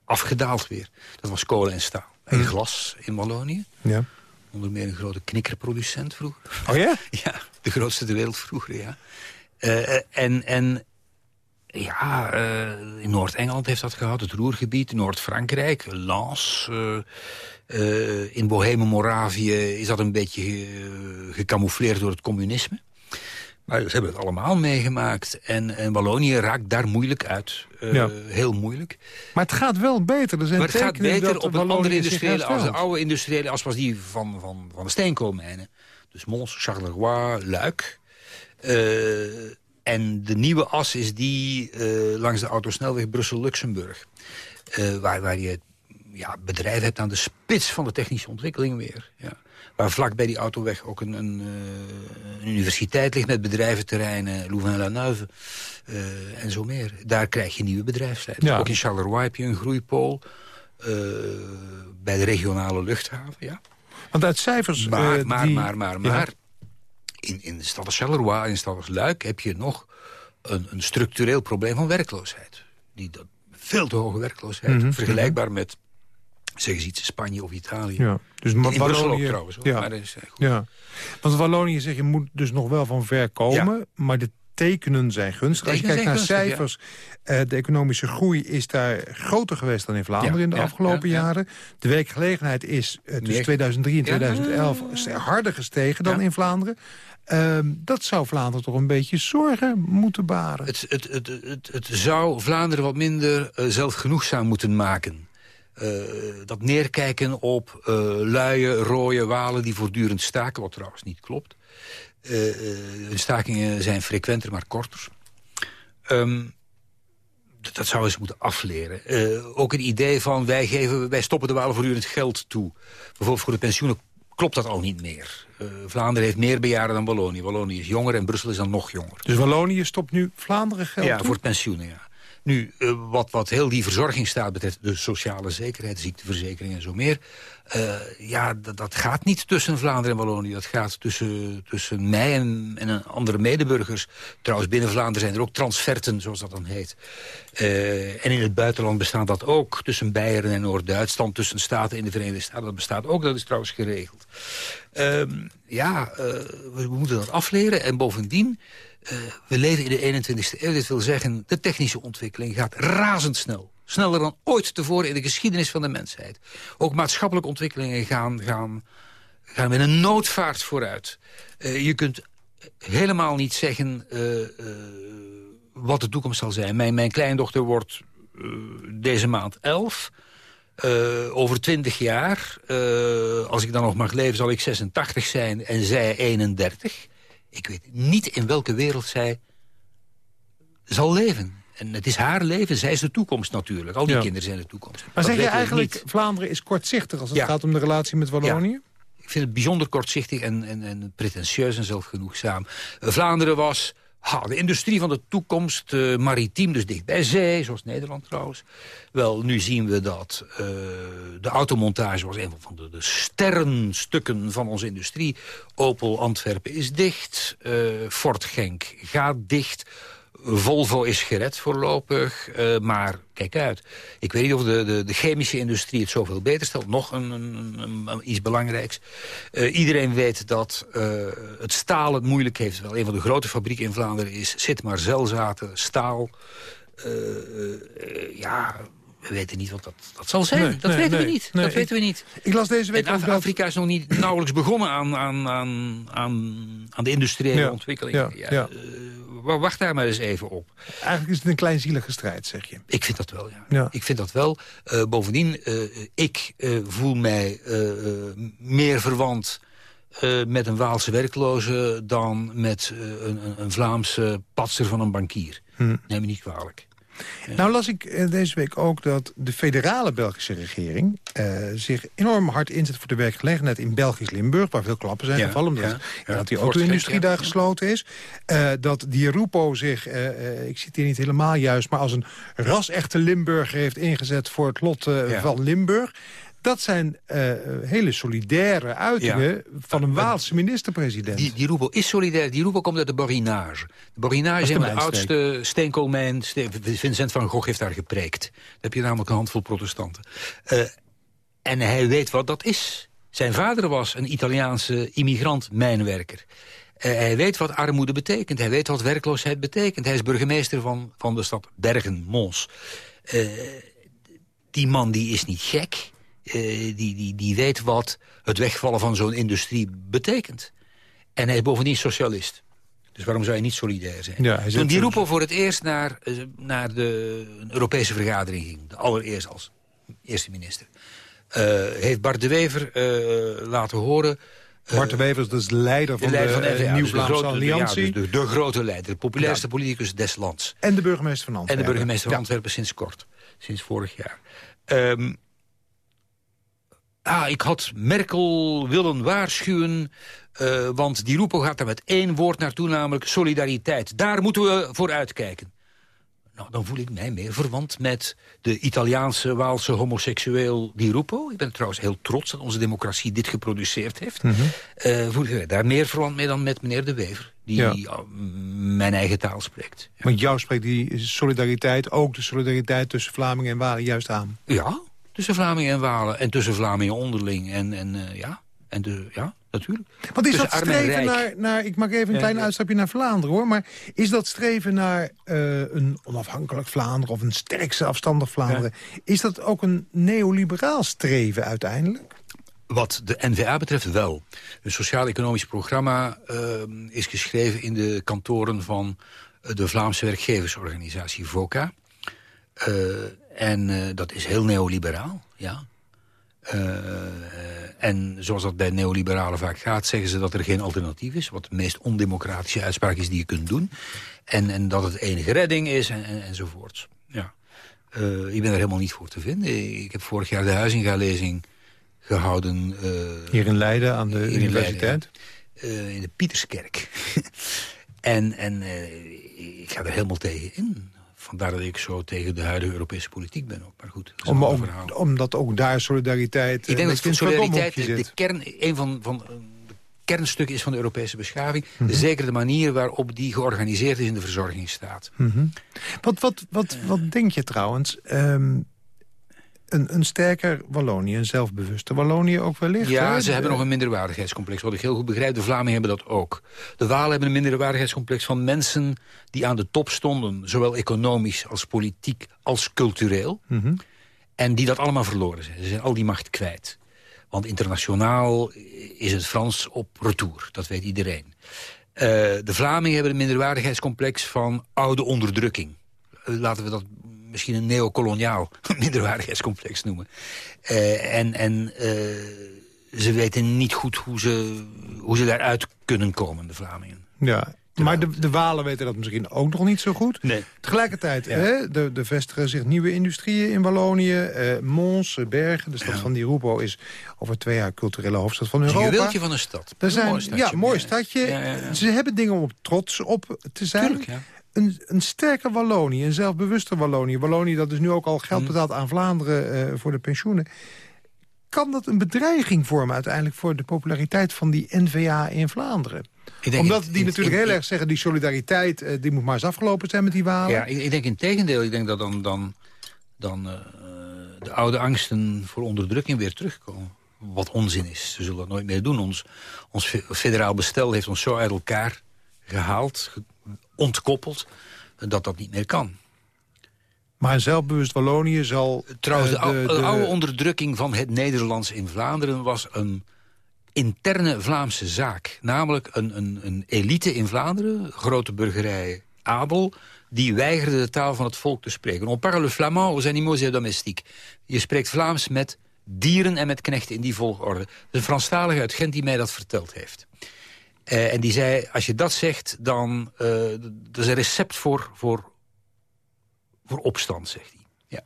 afgedaald weer. Dat was kolen en staal. En glas in Wallonië. Ja. Onder meer een grote knikkerproducent vroeger. Oh ja? <laughs> Ja, de grootste ter wereld vroeger, ja. Eh, en, en ja, in Noord-Engeland heeft dat gehad, het Roergebied, Noord-Frankrijk, Lens. Eh, in Bohemen-Moravië is dat een beetje ge- gecamoufleerd door het communisme. Maar ze hebben het allemaal meegemaakt. En, en Wallonië raakt daar moeilijk uit. Eh, Ja. Heel moeilijk. Maar het gaat wel beter. Er zijn Maar het gaat beter op een andere industriële as. De oude industriële as was die van, van, van de steenkoolmijnen. Dus Mons, Charleroi, Luik. Eh, en de nieuwe as is die eh, langs de autosnelweg Brussel-Luxemburg. Eh, waar, waar je ja, bedrijven hebt aan de spits van de technische ontwikkeling weer. Ja. Waar vlak bij die autoweg ook een, een, eh, een universiteit ligt met bedrijventerreinen, Louvain-la-Neuve eh, en zo meer. Daar krijg je nieuwe bedrijfsleiders. Ja. Ook in Charleroi heb je een groeipool. eh, bij de regionale luchthaven, ja. Want uit cijfers... Maar, maar, die- maar, maar, Ja. maar... In, in de stad als Charleroi, in de stad als Luik... heb je nog een, een structureel probleem van werkloosheid. Die, dat, veel te hoge werkloosheid. Mhm, Vergelijkbaar met, zeg eens iets, Spanje of Italië. Ja. Dus in Wallonië- trouwens. hoor. Ja. Maar dat is, eh, goed. Ja. Want Wallonië zeg je moet dus nog wel van ver komen, maar de tekenen zijn gunstig. Als je kijkt naar cijfers, eh, de economische groei is daar groter geweest dan in Vlaanderen Ja, in de ja, afgelopen ja, ja. jaren. De werkgelegenheid is eh, tussen Meer- 2003 en Ja. 2011 st- harder gestegen dan in Vlaanderen. Ehm, dat zou Vlaanderen toch een beetje zorgen moeten baren. Het, het, het, het, zou Vlaanderen wat minder eh, zelfgenoegzaam moeten maken. Eh, dat neerkijken op eh luie, rode walen die voortdurend staken... wat trouwens niet klopt. Eh, hun stakingen zijn frequenter, maar korter. Ehm, dat, zou eens moeten afleren. Ook het idee van wij, geven, wij stoppen de walen voortdurend geld toe. Bijvoorbeeld voor de pensioenen klopt dat al niet meer. Vlaanderen heeft meer bejaarden dan Wallonië. Wallonië is jonger en Brussel is dan nog jonger. Dus Wallonië stopt nu Vlaanderen geld Ja, toe? voor het pensioenen, ja. Nu, eh, wat, wat heel die verzorgingsstaat betreft... de sociale zekerheid, ziekteverzekering en zo meer... eh, ja, dat, gaat niet tussen Vlaanderen en Wallonië. Dat gaat tussen, tussen mij en, en andere medeburgers. Trouwens, binnen Vlaanderen zijn er ook transferten, zoals dat dan heet. Eh, en in het buitenland bestaat dat ook. Tussen Beieren en Noord-Duitsland, tussen staten in de Verenigde Staten. Dat bestaat ook, dat is trouwens geregeld. Ehm, ja, we moeten dat afleren. En bovendien... Eh, we leven in de 21ste eeuw. Dit wil zeggen, de technische ontwikkeling gaat razendsnel. Sneller dan ooit tevoren in de geschiedenis van de mensheid. Ook maatschappelijke ontwikkelingen gaan, gaan, gaan met een noodvaart vooruit. Eh, je kunt helemaal niet zeggen eh, wat de toekomst zal zijn. Mijn, mijn kleindochter wordt deze maand elf. Eh, over twintig jaar, als ik dan nog mag leven, zal ik 86 zijn en zij 31. Ik weet niet in welke wereld zij zal leven. En het is haar leven, zij is de toekomst natuurlijk. Al die Ja. kinderen zijn de toekomst. Maar Dat zeg je eigenlijk, niet. Vlaanderen is kortzichtig als het Ja. gaat om de relatie met Wallonië? Ik vind het bijzonder kortzichtig en, en, en pretentieus en zelfgenoegzaam. Vlaanderen was de industrie van de toekomst, eh, maritiem, dus dicht bij zee, zoals Nederland trouwens. Wel, nu zien we dat eh, de automontage was een van de, de sterrenstukken van onze industrie. Opel Antwerpen is dicht, Ford Genk gaat dicht... Volvo is gered voorlopig, eh, maar kijk uit. Ik weet niet of de, de, de chemische industrie het zoveel beter stelt. Nog een, een, een- een- iets belangrijks. Eh, iedereen weet dat eh, het staal het moeilijk heeft. Wel, een van de grote fabrieken in Vlaanderen is Sitmar Zelzaten, staal. ja, we weten niet wat dat, dat zal zijn. dat weten we niet. dat weten we niet. Ik las deze week en Afrika is nog niet nauwelijks begonnen aan, aan, aan, aan, aan de industriële ontwikkeling. Ja, ja, wacht daar maar eens even op. Eigenlijk is het een kleinzielige strijd, zeg je. Ik vind dat wel, ja. Ik vind dat wel. Uh, bovendien, uh, ik uh, voel mij meer verwant met een Waalse werkloze... dan met een, een, Vlaamse patser van een bankier. Hm. Neem me niet kwalijk. Nou las ik eh, deze week ook dat de federale Belgische regering... Uh, zich enorm hard inzet voor de werkgelegenheid in Belgisch Limburg... waar veel klappen zijn gevallen, omdat ja, dat die auto-industrie daar gesloten is. Uh, dat die Rupo zich, uh, ik zit hier niet helemaal juist... maar als een ras-echte Limburger heeft ingezet voor het lot van Limburg... Dat zijn uh, hele solidaire uitingen van een Waalse minister-president. Die, die is solidair. Die Roepo komt uit de Borinage. De Borinage is een de oudste steenkoolmijn. Vincent van Gogh heeft daar gepreekt. Dan heb je namelijk een handvol protestanten. Uh, en hij weet wat dat is. Zijn vader was een Italiaanse immigrant-mijnwerker. Uh, hij weet wat armoede betekent. Hij weet wat werkloosheid betekent. Hij is burgemeester van, van de stad Bergen, Mons. die man die is niet gek. Eh, die, die, die weet wat het wegvallen van zo'n industrie betekent. En hij is bovendien socialist. Dus waarom zou hij niet solidair zijn? Ja, Toen die roepen voor het eerst naar, eh, naar de Europese vergadering ging... de allereerst als eerste minister... Uh, heeft Bart de Wever laten horen... Bart de Wever is dus leider van de, leider van de, de Nieuw Vlaamse Alliantie. Ja, dus de, de, grote leider, de populairste politicus des lands. En de burgemeester van Antwerpen. En de burgemeester van Antwerpen sinds kort, sinds vorig jaar. Um, ah, ik had Merkel willen waarschuwen... Uh, want die Rupo gaat er met één woord naartoe, namelijk solidariteit. Daar moeten we voor uitkijken. Nou, dan voel ik mij meer verwant met de Italiaanse Waalse homoseksueel Di Rupo. Ik ben trouwens heel trots dat onze democratie dit geproduceerd heeft. Mm -hmm. voel ik mij daar meer verwant mee dan met meneer De Wever. Die mijn eigen taal spreekt. Ja. Want jou spreekt die solidariteit, ook de solidariteit tussen Vlamingen en Walen juist aan. Ja, Tussen Vlamingen en Walen en tussen Vlamingen onderling. En, en uh, ja, en de, ja, natuurlijk. Wat is dat streven naar, naar... Ik maak even een klein uitstapje naar Vlaanderen, hoor. Maar is dat streven naar uh, een onafhankelijk Vlaanderen... of een sterkse afstandig Vlaanderen... is dat ook een neoliberaal streven uiteindelijk? Wat de NVA betreft wel. Een sociaal-economisch programma uh, is geschreven in de kantoren van de Vlaamse werkgeversorganisatie VOCA. Uh, en uh, dat is heel neoliberaal, ja. Uh, en zoals dat bij neoliberalen vaak gaat, zeggen ze dat er geen alternatief is. Wat de meest ondemocratische uitspraak is die je kunt doen. En, en dat het enige redding is en, en, enzovoort. Ja. Uh, ik ben er helemaal niet voor te vinden. Ik heb vorig jaar de Huizinga-lezing gehouden. hier in Leiden, aan de universiteit? Leiden, in de Pieterskerk. <laughs> en en ik ga er helemaal tegen in. Vandaar dat ik zo tegen de huidige Europese politiek ben. Ook. Maar goed, Om, om, omdat ook daar solidariteit... Ik denk dat solidariteit de, de kern, een van, van de kernstukken is van de Europese beschaving. Mhm. Zeker de manier waarop die georganiseerd is in de verzorgingsstaat. Mm Wat, wat, wat, wat denk je trouwens? Um, een, een sterker Wallonië, een zelfbewuste Wallonië ook wellicht. Ja, ze hebben nog een minderwaardigheidscomplex. Wat ik heel goed begrijp, de Vlamingen hebben dat ook. De Walen hebben een minderwaardigheidscomplex van mensen die aan de top stonden. Zowel economisch als politiek als cultureel. Mhm. En die dat allemaal verloren zijn. Ze zijn al die macht kwijt. Want internationaal is het Frans op retour. Dat weet iedereen. Uh, de Vlamingen hebben een minderwaardigheidscomplex van oude onderdrukking. Uh, laten we dat misschien een neocoloniaal <laughs> minderwaardigheidscomplex noemen. Uh, en en uh, ze weten niet goed hoe ze, hoe ze daaruit kunnen komen, de Vlamingen. Ja, maar de, de Walen weten dat misschien ook nog niet zo goed. Nee. Tegelijkertijd, ja. hè, de, de vestigen zich nieuwe industrieën in Wallonië. Uh, Mons, Bergen, de stad van Di Rupo is over twee jaar culturele hoofdstad van Europa. Een juweeltje van een stad. Er zijn, mooi stadje. Ja, mooi stadje. Ze hebben dingen om trots op te zijn. Tuurlijk, een, een sterker Wallonië, een zelfbewuster Wallonië... Wallonië dat dus nu ook al geld mm. betaalt aan Vlaanderen uh, voor de pensioenen... kan dat een bedreiging vormen uiteindelijk... voor de populariteit van die NVA in Vlaanderen? Omdat die natuurlijk heel erg zeggen... die solidariteit uh, die moet maar eens afgelopen zijn met die Walen. Ja, ik, ik denk in tegendeel. Ik denk dat dan, dan, dan uh, de oude angsten voor onderdrukking weer terugkomen. Wat onzin is. Ze zullen dat nooit meer doen. Ons, ons federaal bestel heeft ons zo uit elkaar gehaald, ontkoppeld, dat dat niet meer kan. Maar een zelfbewust Wallonië zal... Trouwens, de, de, de, oude onderdrukking van het Nederlands in Vlaanderen... was een interne Vlaamse zaak. Namelijk een, een, een elite in Vlaanderen, grote burgerij, adel... die weigerde de taal van het volk te spreken. On parle flamand aux animaux et domestiques. Je spreekt Vlaams met dieren en met knechten in die volgorde. Een Franstalige uit Gent die mij dat verteld heeft. Uh, en die zei, als je dat zegt, dan uh, dat is een recept voor, voor, voor opstand, zegt hij. Ja.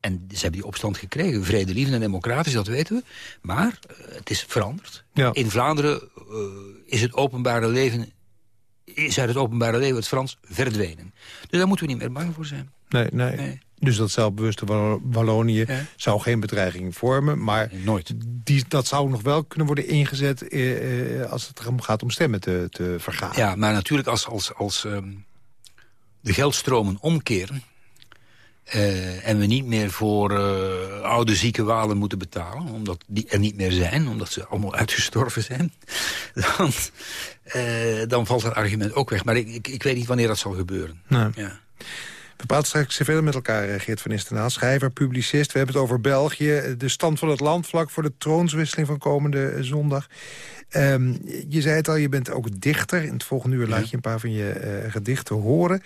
En ze hebben die opstand gekregen. Vredelievend en democratisch, dat weten we. Maar uh, het is veranderd. Ja. In Vlaanderen is het openbare leven... is uit het openbare leven het Frans verdwenen. Dus daar moeten we niet meer bang voor zijn. Nee, nee. nee. Dus dat zelfbewuste Wallonië ja. zou geen bedreiging vormen. Maar Nooit. Die, dat zou nog wel kunnen worden ingezet eh, als het gaat om stemmen te, te vergaan. Ja, maar natuurlijk als, als, als um, de geldstromen omkeren... Uh, en we niet meer voor uh, oude zieke walen moeten betalen... omdat die er niet meer zijn, omdat ze allemaal uitgestorven zijn... <laughs> dan, uh, dan valt dat argument ook weg. Maar ik, ik, ik weet niet wanneer dat zal gebeuren. Nee. Ja. We praten straks verder met elkaar, Geert van Istenaal. Schrijver, publicist. We hebben het over België. De stand van het land vlak voor de troonswisseling van komende zondag. Um, je zei het al, je bent ook dichter. In het volgende uur laat je een paar van je uh, gedichten horen.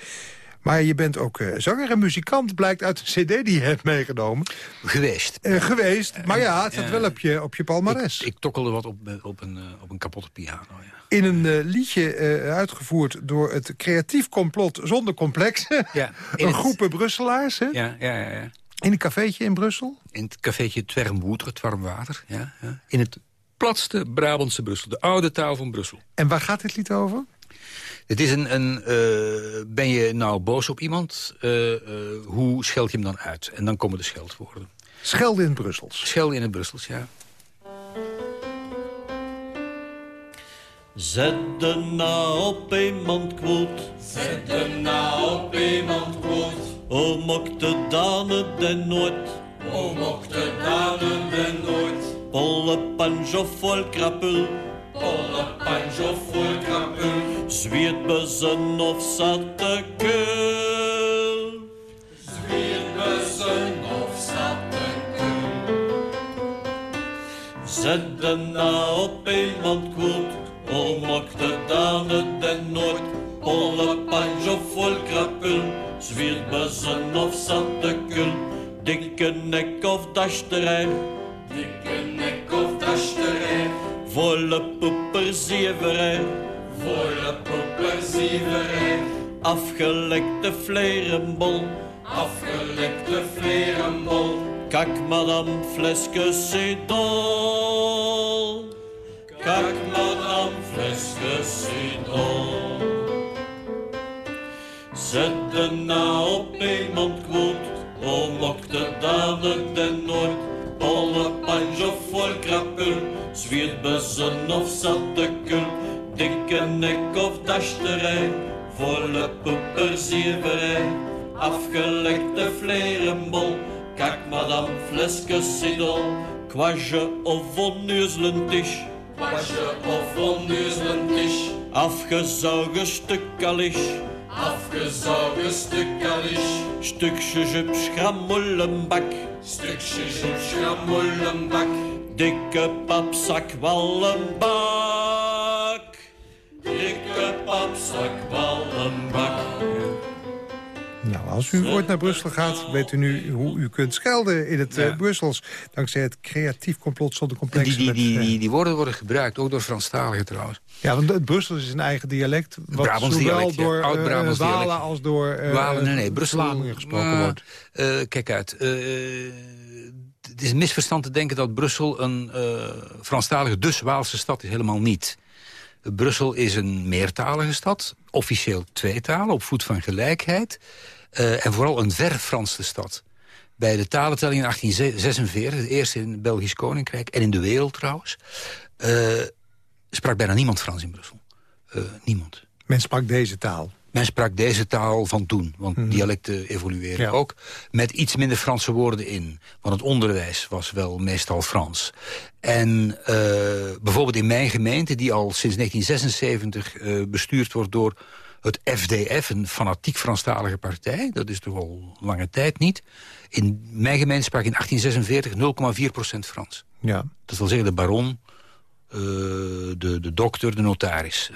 Maar je bent ook uh, zanger en muzikant, blijkt uit de cd die je hebt meegenomen. Geweest. Uh, geweest, maar ja, het staat uh, wel op je, op je palmares. Ik, ik tokkelde wat op, op, een, op een kapotte piano, ja. In een uh, liedje uitgevoerd door het creatief complot zonder complexen. <laughs> Ja, een het... groep Brusselaars, hè? Ja, ja, ja, ja. In een cafeetje in Brussel? In het cafeetje Twermwoeter, het warm water. Ja, ja. In het platste Brabantse Brussel, de oude taal van Brussel. En waar gaat dit lied over? Het is een, een uh, ben je nou boos op iemand, uh, uh, hoe scheld je hem dan uit? En dan komen de scheldwoorden. Schelden in Brussels? Schelden in het Brussels, ja. Zet de na op iemand kwoot. Zet de na op iemand kwoot. O mokte dane den nooit. O mokte dane den nooit. Polle panjo vol krapul. Panjo vol krapul. Zwiert bezen of zatte kul. Zwiert bezen of zatte kul. Zet de na op iemand kwoot. O mokte dane den nooit. Panjo vol krapul. Zwiert bezen of zatte kul. Dikke nek of dasterij. Dikke nek of dasterij. Volle poeperzieverij. Volle poeperzieverij. Afgelekte vlerenbol. Afgelekte vlerenbol. Kak madame fleske sidol. Kak madame fleske sidol. Zet de na op iemand kwoot. O mokte daden den nooit. Bolle panjo vol krapul. Zwiert bezen of zatte kul. Dikke nek of dasterij. Volle poeperzieverij. Afgelekte vlerenbol. Kak madame fleske sidol. Kwasje of onneuzelen tisch. Kwasje of onneuzelen tisch. Afgezogen stuk kalish. Afgezogen stuk kalish. Stukje jup schrammoelenbak. Stukje jup. Dikke papzak wallenbak. Dikke papzak wallenbak. Nou, als u ooit naar Brussel gaat, weet u nu hoe u kunt schelden in het ja. uh, Brussels. Dankzij het creatief complot zonder complexen. Die, die, die, die, die woorden worden gebruikt, ook door Franstaligen trouwens. Ja, want het Brussel is een eigen dialect. Wat Brabants zowel dialect, door ja. Oud-Brabants uh, Walen dialect. als door uh, Walen, nee, nee, Brussel, gesproken uh, wordt. kijk uit. Het is een misverstand te denken dat Brussel een Franstalige, dus Waalse stad is helemaal niet. Brussel is een meertalige stad, officieel twee talen, op voet van gelijkheid. Uh, en vooral een ver Franse stad. Bij de talentelling in 1846, de eerste in het Belgisch Koninkrijk... en in de wereld trouwens... Uh, sprak bijna niemand Frans in Brussel. Uh, niemand. Men sprak deze taal? Men sprak deze taal van toen, want mm -hmm. dialecten evolueren ja. ook. Met iets minder Franse woorden in. Want het onderwijs was wel meestal Frans. En bijvoorbeeld in mijn gemeente, die al sinds 1976 bestuurd wordt door het FDF, een fanatiek Franstalige partij. Dat is toch al lange tijd niet. In mijn gemeente sprak in 1846 0,4% Frans. Ja. Dat wil zeggen de baron, uh, de, de dokter, de notaris.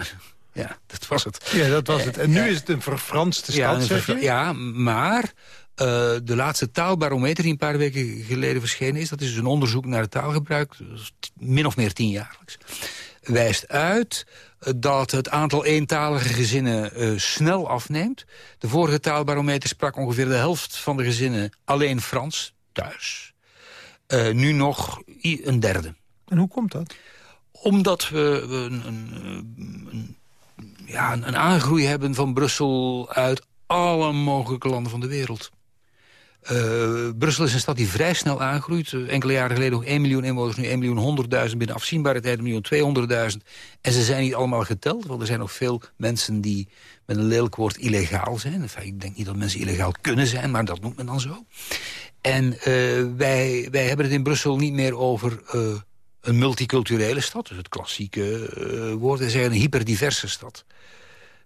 Ja, dat was het. Ja, dat was het. En nu is het een verfranste stad, ja, zeg je? Ja, maar uh, de laatste taalbarometer die een paar weken geleden verschenen is... dat is dus een onderzoek naar het taalgebruik, min of meer tienjaarlijks... wijst uit dat het aantal eentalige gezinnen uh, snel afneemt. De vorige taalbarometer sprak ongeveer de helft van de gezinnen alleen Frans thuis. Uh, nu nog een derde. En hoe komt dat? Omdat we een, een, een, ja, een aangroei hebben van Brussel uit alle mogelijke landen van de wereld. Uh, Brussel is een stad die vrij snel aangroeit. Uh, enkele jaren geleden nog 1 miljoen inwoners, nu 1 miljoen 100.000. Binnen afzienbare tijd 1 miljoen 200.000. En ze zijn niet allemaal geteld, want er zijn nog veel mensen die met een lelijk woord illegaal zijn. Ik denk niet dat mensen illegaal kunnen zijn, maar dat noemt men dan zo. En uh, wij, wij hebben het in Brussel niet meer over een multiculturele stad. Dus het klassieke woord. Wij zijn een hyperdiverse stad.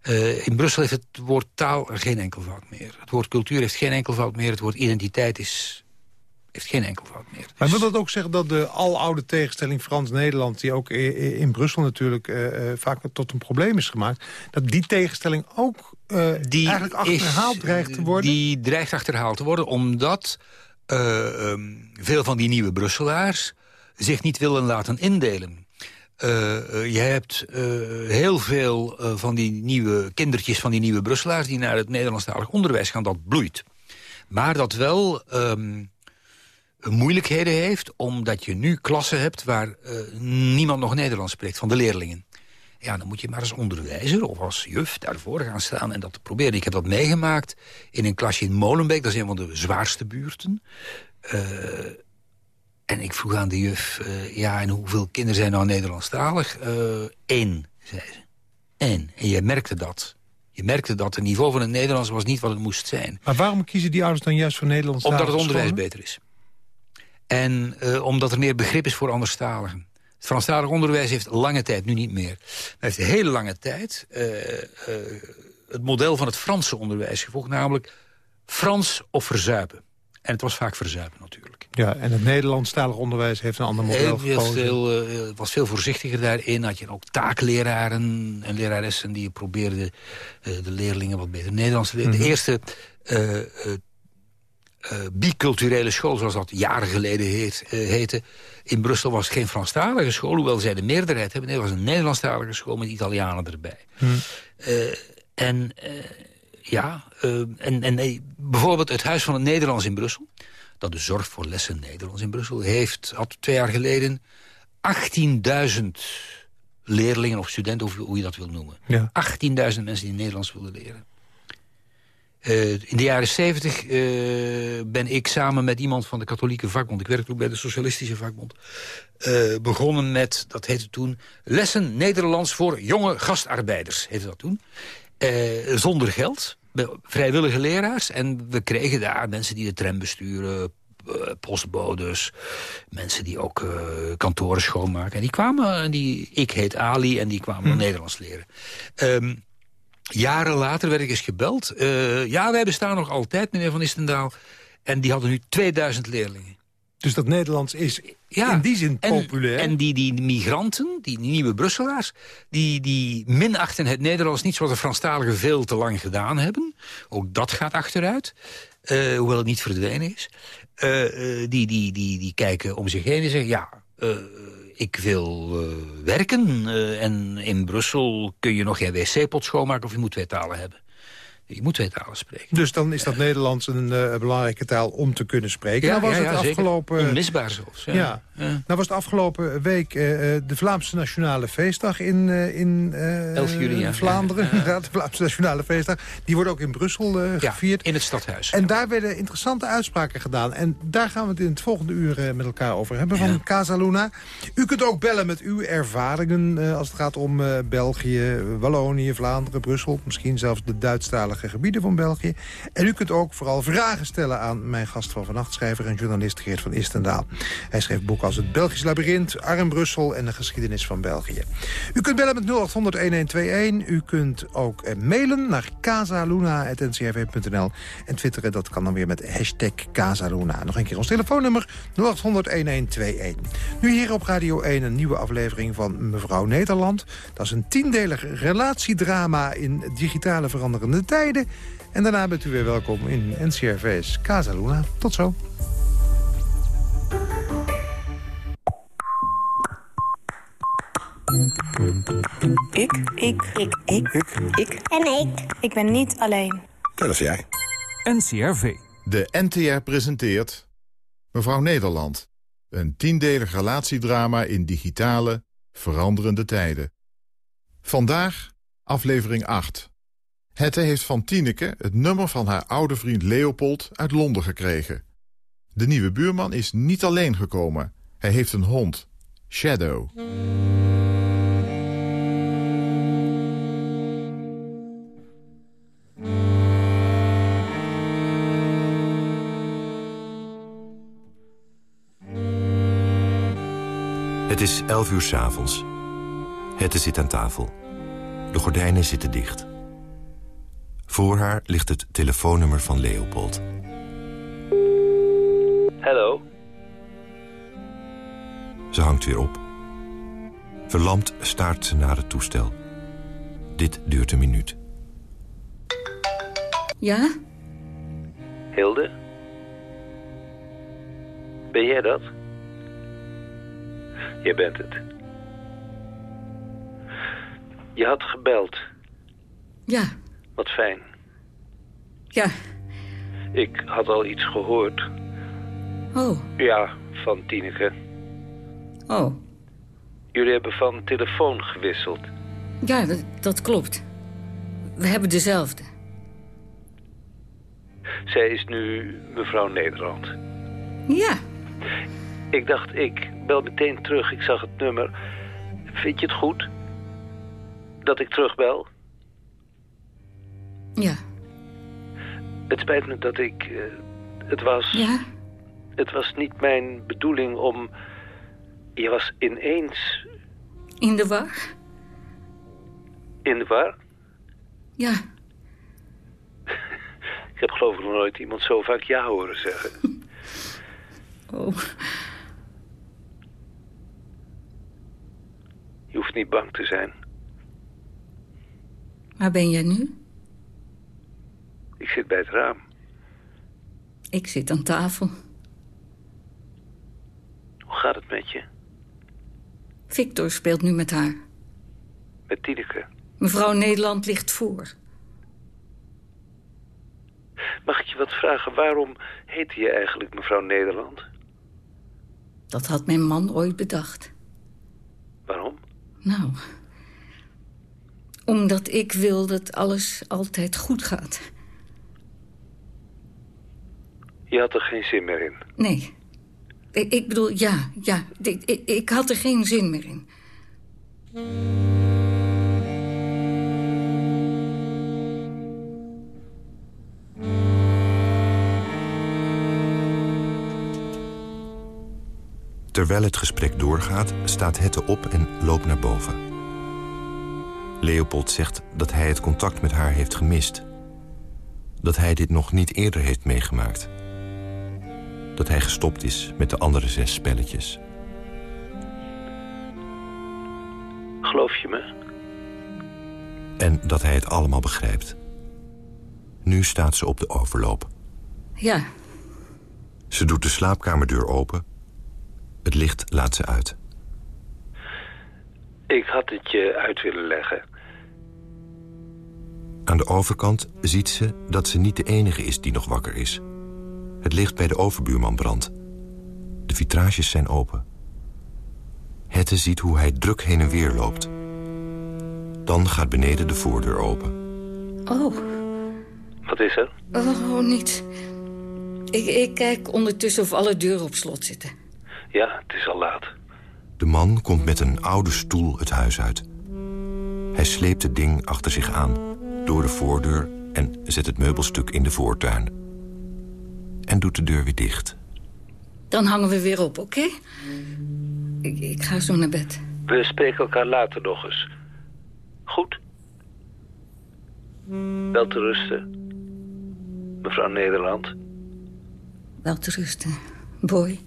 Uh, in Brussel heeft het woord taal geen enkelvoud meer. Het woord cultuur heeft geen enkelvoud meer. Het woord identiteit is, heeft geen enkelvoud meer. Maar wil dat ook zeggen dat de aloude tegenstelling Frans-Nederland... die ook in Brussel natuurlijk uh, vaak tot een probleem is gemaakt... dat die tegenstelling ook uh, die eigenlijk achterhaald is, dreigt te worden? Die dreigt achterhaald te worden omdat um, veel van die nieuwe Brusselaars... zich niet willen laten indelen. Uh, uh, je hebt uh, heel veel van die nieuwe kindertjes van die nieuwe Brusselaars... die naar het Nederlandstalig onderwijs gaan, dat bloeit. Maar dat wel um, moeilijkheden heeft... omdat je nu klassen hebt waar niemand nog Nederlands spreekt... van de leerlingen. Ja, dan moet je maar als onderwijzer of als juf daarvoor gaan staan en dat proberen. Ik heb dat meegemaakt in een klasje in Molenbeek. Dat is een van de zwaarste buurten. En ik vroeg aan de juf, uh, ja, en hoeveel kinderen zijn nou Nederlandstalig? Eén, uh, zei ze. Eén. En je merkte dat. Je merkte dat het niveau van het Nederlands was niet wat het moest zijn. Maar waarom kiezen die ouders dan juist voor Nederlands? Omdat het onderwijs beter is. En uh, omdat er meer begrip is voor anderstaligen. Het Franstalig onderwijs heeft lange tijd, nu niet meer... maar heeft hele lange tijd het model van het Franse onderwijs gevolgd... namelijk Frans of verzuipen. En het was vaak verzuipen natuurlijk. Ja, en het Nederlandstalig onderwijs heeft een ander model gekozen. Veel, uh, was veel voorzichtiger daarin. Had je ook taakleraren en leraressen die probeerden uh, de leerlingen wat beter Nederlands te leren. Mm -hmm. De eerste uh, biculturele school, zoals dat jaren geleden heet, heette... in Brussel was geen Franstalige school, hoewel zij de meerderheid hebben. Nee, het was een Nederlandstalige school met Italianen erbij. Mm. en ja, en, en nee, bijvoorbeeld het Huis van het Nederlands in Brussel... dat de zorg voor lessen Nederlands in Brussel heeft... had twee jaar geleden 18.000 leerlingen of studenten, of hoe je dat wil noemen. Ja. 18.000 mensen die Nederlands wilden leren. Uh, in de jaren 70 uh, ben ik samen met iemand van de katholieke vakbond... ik werkte ook bij de socialistische vakbond... Uh, begonnen met, dat heette toen... lessen Nederlands voor jonge gastarbeiders, heette dat toen. Zonder geld, vrijwillige leraars. En we kregen daar mensen die de tram besturen, postbodes, mensen die ook uh, kantoren schoonmaken. En die kwamen, en die, ik heet Ali, en die kwamen hm. Nederlands leren. Um, jaren later werd ik eens gebeld. Uh, ja, wij bestaan nog altijd, meneer Van Istendaal. En die hadden nu 2000 leerlingen. Dus dat Nederlands is ja, in die zin populair. En, die, die migranten, die nieuwe Brusselaars... die, die minachten het Nederlands niet zoals de Franstaligen veel te lang gedaan hebben. Ook dat gaat achteruit, uh, hoewel het niet verdwenen is. Uh, uh, die, die, die, die kijken om zich heen en zeggen... ja, ik wil werken en in Brussel kun je nog geen wc-pot schoonmaken... of je moet twee talen hebben. Je moet twee talen spreken. Dus dan is dat uh, Nederlands een uh, belangrijke taal om te kunnen spreken. Ja, nou was ja, ja, het afgelopen... Onmisbaar zelfs. Ja. Nou was het afgelopen week uh, de Vlaamse Nationale Feestdag in, in 11 juli, Vlaanderen. Inderdaad, de Vlaamse Nationale Feestdag. Die wordt ook in Brussel gevierd. in het stadhuis. En daar werden interessante uitspraken gedaan. En daar gaan we het in het volgende uur met elkaar over hebben van Casa Luna. U kunt ook bellen met uw ervaringen als het gaat om België, Wallonië, Vlaanderen, Brussel. Misschien zelfs de Duitsstalige gebieden van België. En u kunt ook vooral vragen stellen aan mijn gast van vannacht... schrijver en journalist Geert van Istendaal. Hij schreef boeken als Het Belgisch Labyrinth, Arm Brussel... en de geschiedenis van België. U kunt bellen met 0800-1121. U kunt ook eh, mailen naar casaluna.ncrv.nl. En twitteren, dat kan dan weer met hashtag Casaluna. Nog een keer ons telefoonnummer 0800-1121. Nu hier op Radio 1 een nieuwe aflevering van Mevrouw Nederland. Dat is een tiendelig relatiedrama in digitale veranderende tijden. En daarna bent u weer welkom in NCRV's Casaluna. Tot zo. Ik. Ik. Ik. Ik. Ik. En ik. Ik ben niet alleen. Dat is jij. NCRV. De NTR presenteert Mevrouw Nederland. Een tiendelig relatiedrama in digitale, veranderende tijden. Vandaag aflevering 8. Hette heeft van Tineke het nummer van haar oude vriend Leopold uit Londen gekregen. De nieuwe buurman is niet alleen gekomen. Hij heeft een hond, Shadow. Het is elf uur s'avonds. Hette zit aan tafel. De gordijnen zitten dicht. Voor haar ligt het telefoonnummer van Leopold. Hallo. Ze hangt weer op. Verlamd staart ze naar het toestel. Dit duurt een minuut. Ja? Hilde? Ben jij dat? Jij bent het. Je had gebeld. Ja. Wat fijn. Ja. Ik had al iets gehoord. Oh. Ja, van Tineke. Oh. Jullie hebben van telefoon gewisseld. Ja, dat, dat klopt. We hebben dezelfde. Zij is nu mevrouw Nederland. Ja. Ik dacht, ik bel meteen terug. Ik zag het nummer. Vind je het goed? Dat ik terugbel? Ja. Het spijt me dat ik... Uh, het was... Ja? Het was niet mijn bedoeling om... Je was ineens... In de war? In de war? Ja. <laughs> ik heb geloof ik nog nooit iemand zo vaak ja horen zeggen. <laughs> oh... Je hoeft niet bang te zijn. Waar ben jij nu? Ik zit bij het raam. Ik zit aan tafel. Hoe gaat het met je? Victor speelt nu met haar. Met Tineke? Mevrouw Nederland ligt voor. Mag ik je wat vragen? Waarom heette je eigenlijk mevrouw Nederland? Dat had mijn man ooit bedacht. Waarom? Nou, omdat ik wil dat alles altijd goed gaat. Je had er geen zin meer in? Nee. Ik, ik bedoel, ja, ja. Ik, ik, ik had er geen zin meer in. Terwijl het gesprek doorgaat, staat Hette op en loopt naar boven. Leopold zegt dat hij het contact met haar heeft gemist. Dat hij dit nog niet eerder heeft meegemaakt. Dat hij gestopt is met de andere zes spelletjes. Geloof je me? En dat hij het allemaal begrijpt. Nu staat ze op de overloop. Ja. Ze doet de slaapkamerdeur open het licht laat ze uit. Ik had het je uit willen leggen. Aan de overkant ziet ze dat ze niet de enige is die nog wakker is. Het licht bij de overbuurman brandt. De vitrages zijn open. Hette ziet hoe hij druk heen en weer loopt. Dan gaat beneden de voordeur open. Oh. Wat is er? Oh, niets. Ik, ik kijk ondertussen of alle deuren op slot zitten. Ja, het is al laat. De man komt met een oude stoel het huis uit. Hij sleept het ding achter zich aan, door de voordeur en zet het meubelstuk in de voortuin. En doet de deur weer dicht. Dan hangen we weer op, oké? Ik, ik ga zo naar bed. We spreken elkaar later nog eens. Goed? Wel te rusten, mevrouw Nederland. Wel te rusten, boy.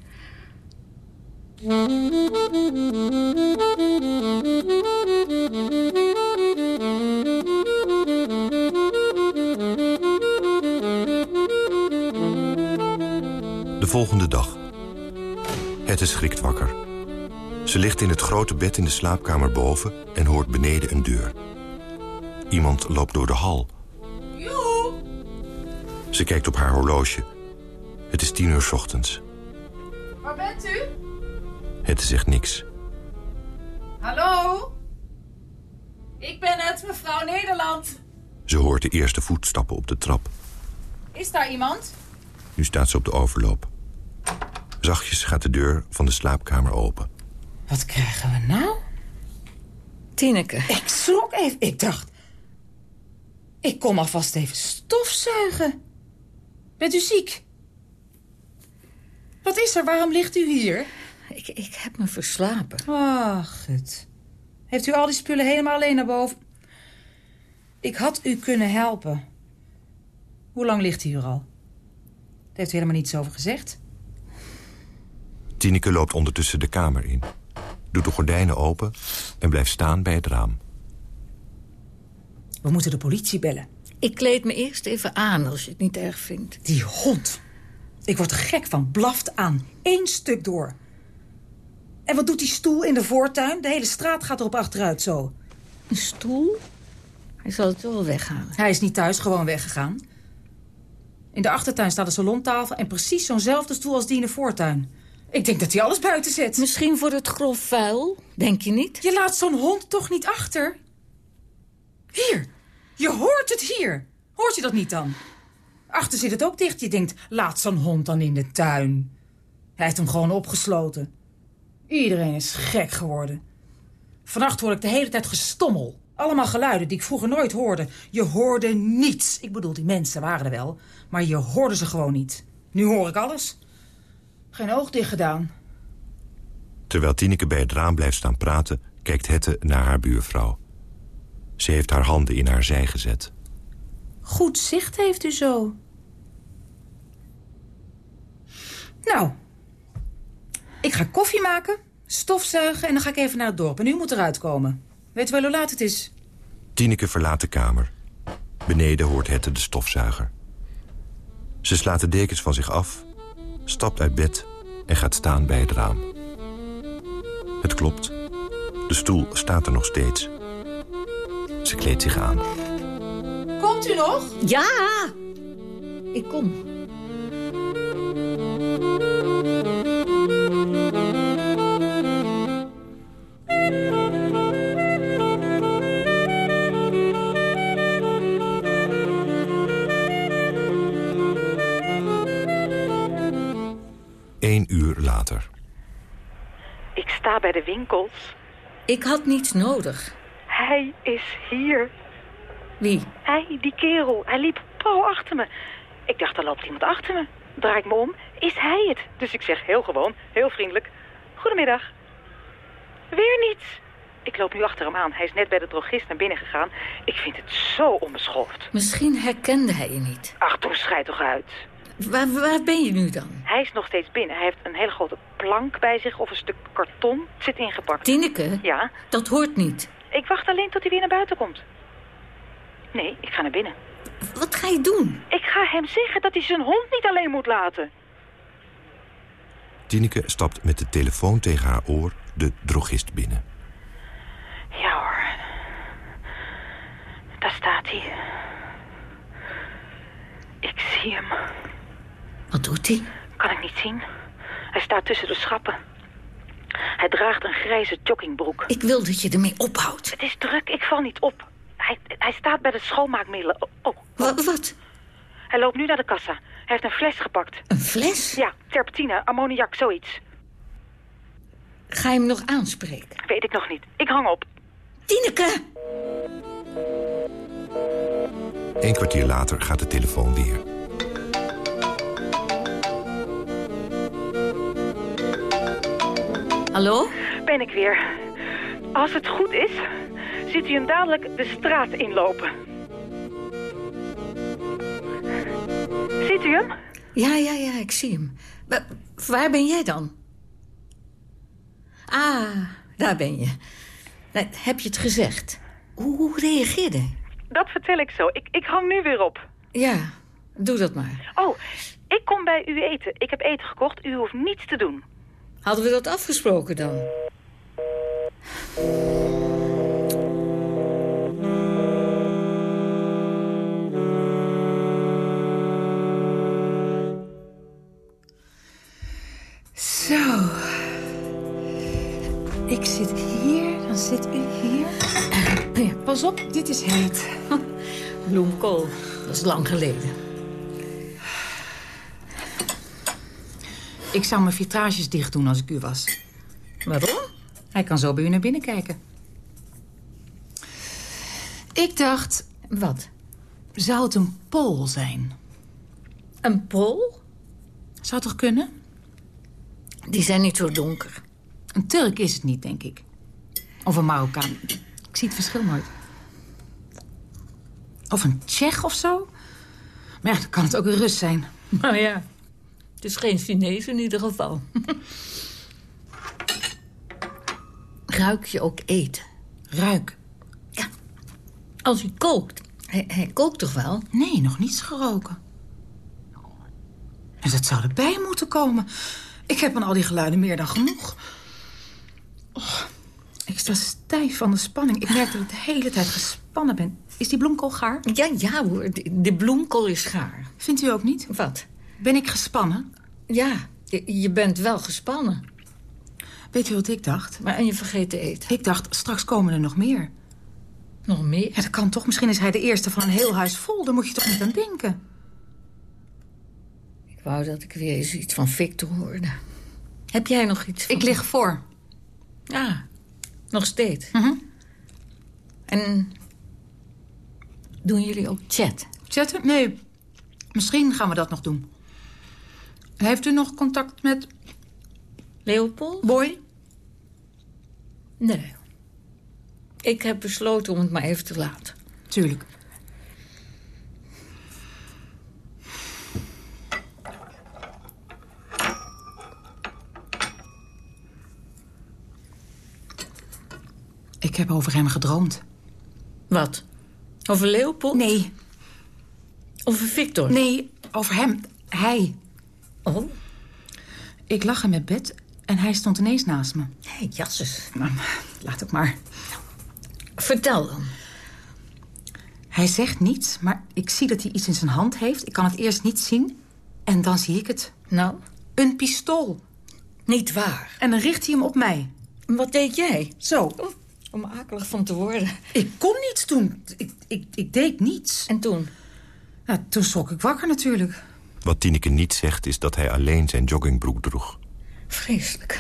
<laughs> volgende dag. Het is schrikt wakker. Ze ligt in het grote bed in de slaapkamer boven en hoort beneden een deur. Iemand loopt door de hal. Joe! Ze kijkt op haar horloge. Het is tien uur 's ochtends. Waar bent u? Het zegt niks. Hallo? Ik ben het, mevrouw Nederland. Ze hoort de eerste voetstappen op de trap. Is daar iemand? Nu staat ze op de overloop. Zachtjes gaat de deur van de slaapkamer open. Wat krijgen we nou? Tineke. Ik schrok even. Ik dacht... Ik kom alvast even stofzuigen. Bent u ziek? Wat is er? Waarom ligt u hier? Ik, ik heb me verslapen. Ach, het. Heeft u al die spullen helemaal alleen naar boven? Ik had u kunnen helpen. Hoe lang ligt u hier al? Daar heeft u helemaal niets over gezegd. Tineke loopt ondertussen de kamer in. Doet de gordijnen open en blijft staan bij het raam. We moeten de politie bellen. Ik kleed me eerst even aan als je het niet erg vindt. Die hond. Ik word er gek van. Blaft aan. Eén stuk door. En wat doet die stoel in de voortuin? De hele straat gaat erop achteruit zo. Een stoel? Hij zal het wel weghalen. Hij is niet thuis, gewoon weggegaan. In de achtertuin staat een salontafel en precies zo'nzelfde stoel als die in de voortuin. Ik denk dat hij alles buiten zet. Misschien voor het grof vuil, denk je niet? Je laat zo'n hond toch niet achter? Hier, je hoort het hier. Hoort je dat niet dan? Achter zit het ook dicht. Je denkt, laat zo'n hond dan in de tuin. Hij heeft hem gewoon opgesloten. Iedereen is gek geworden. Vannacht hoor ik de hele tijd gestommel. Allemaal geluiden die ik vroeger nooit hoorde. Je hoorde niets. Ik bedoel, die mensen waren er wel. Maar je hoorde ze gewoon niet. Nu hoor ik alles. Geen oog dicht gedaan. Terwijl Tineke bij het raam blijft staan praten... kijkt Hette naar haar buurvrouw. Ze heeft haar handen in haar zij gezet. Goed zicht heeft u zo. Nou, ik ga koffie maken, stofzuigen en dan ga ik even naar het dorp. En u moet eruit komen. Weet u wel hoe laat het is? Tineke verlaat de kamer. Beneden hoort Hette de stofzuiger. Ze slaat de dekens van zich af, stapt uit bed en gaat staan bij het raam. Het klopt. De stoel staat er nog steeds. Ze kleedt zich aan. Komt u nog? Ja, ik kom. Winkels. Ik had niets nodig. Hij is hier. Wie? Hij, die kerel. Hij liep pal achter me. Ik dacht, er loopt iemand achter me. Draai ik me om, is hij het. Dus ik zeg heel gewoon, heel vriendelijk... Goedemiddag. Weer niets. Ik loop nu achter hem aan. Hij is net bij de drogist naar binnen gegaan. Ik vind het zo onbeschoft. Misschien herkende hij je niet. Ach, toen schijt toch uit. Waar, waar ben je nu dan? Hij is nog steeds binnen. Hij heeft een hele grote plank bij zich of een stuk karton. Het zit ingepakt. Tineke? Ja? Dat hoort niet. Ik wacht alleen tot hij weer naar buiten komt. Nee, ik ga naar binnen. Wat ga je doen? Ik ga hem zeggen dat hij zijn hond niet alleen moet laten. Tineke stapt met de telefoon tegen haar oor de drogist binnen. Ja hoor. Daar staat hij. Ik zie hem. Wat doet hij? Kan ik niet zien. Hij staat tussen de schappen. Hij draagt een grijze joggingbroek. Ik wil dat je ermee ophoudt. Het is druk, ik val niet op. Hij, hij staat bij de schoonmaakmiddelen. Oh, oh. Wat, wat? Hij loopt nu naar de kassa. Hij heeft een fles gepakt. Een fles? Ja, terpentine, ammoniak, zoiets. Ga je hem nog aanspreken? Weet ik nog niet. Ik hang op. Tineke! Een kwartier later gaat de telefoon weer. Hallo? Ben ik weer. Als het goed is, ziet u hem dadelijk de straat inlopen. Ziet u hem? Ja, ja, ja, ik zie hem. Wa- waar ben jij dan? Ah, daar ben je. Nou, heb je het gezegd? Hoe, hoe reageerde? Dat vertel ik zo. Ik, ik hang nu weer op. Ja, doe dat maar. Oh, ik kom bij u eten. Ik heb eten gekocht. U hoeft niets te doen. Hadden we dat afgesproken dan? Zo. Ik zit hier, dan zit u hier. Ja, pas op, dit is heet. Bloemkool, dat is lang geleden. Ik zou mijn vitrages dicht doen als ik u was. Waarom? Hij kan zo bij u naar binnen kijken. Ik dacht... Wat? Zou het een Pool zijn? Een Pool? Zou toch kunnen? Die zijn niet zo donker. Een Turk is het niet, denk ik. Of een Marokkaan. Ik zie het verschil nooit. Of een Tsjech of zo. Maar ja, dan kan het ook een Rus zijn. Maar ja, het is geen Chinees in ieder geval. <laughs> Ruik je ook eten? Ruik? Ja. Als hij kookt. Hij, hij kookt toch wel? Nee, nog niets geroken. En dat zou erbij moeten komen. Ik heb aan al die geluiden meer dan genoeg. Oh, ik sta stijf van de spanning. Ik merk dat ik de hele tijd gespannen ben. Is die bloemkool gaar? Ja, ja hoor. De, de bloemkool is gaar. Vindt u ook niet? Wat? Ben ik gespannen? Ja, je, je bent wel gespannen. Weet u wat ik dacht? Maar en je vergeet te eten. Ik dacht, straks komen er nog meer. Nog meer? Ja, dat kan toch? Misschien is hij de eerste van een heel huis vol. Daar moet je toch niet aan denken? Ik wou dat ik weer eens iets van Victor hoorde. Heb jij nog iets van Ik lig voor. Ja, nog steeds. Mhm. En doen jullie ook chat? Chatten? Nee. Misschien gaan we dat nog doen. Heeft u nog contact met Leopold? Boy? Nee. Ik heb besloten om het maar even te laten. Tuurlijk. Ik heb over hem gedroomd. Wat? Over Leopold? Nee, Over Victor? nee, over hem. Hij. Oh, Ik lag in mijn bed en hij stond ineens naast me. hey, jasses. Nou, laat het maar. Vertel dan. Hij zegt niets, maar ik zie dat hij iets in zijn hand heeft. Ik kan het eerst niet zien en dan zie ik het. Nou, Een pistool. niet waar. En dan richt hij hem op mij. Wat deed jij? Zo. Om akelig van te worden. Ik kon niets doen. Ik, ik, ik deed niets. En toen? Nou, toen schrok ik wakker natuurlijk. Wat Tineke niet zegt is dat hij alleen zijn joggingbroek droeg. Vreselijk.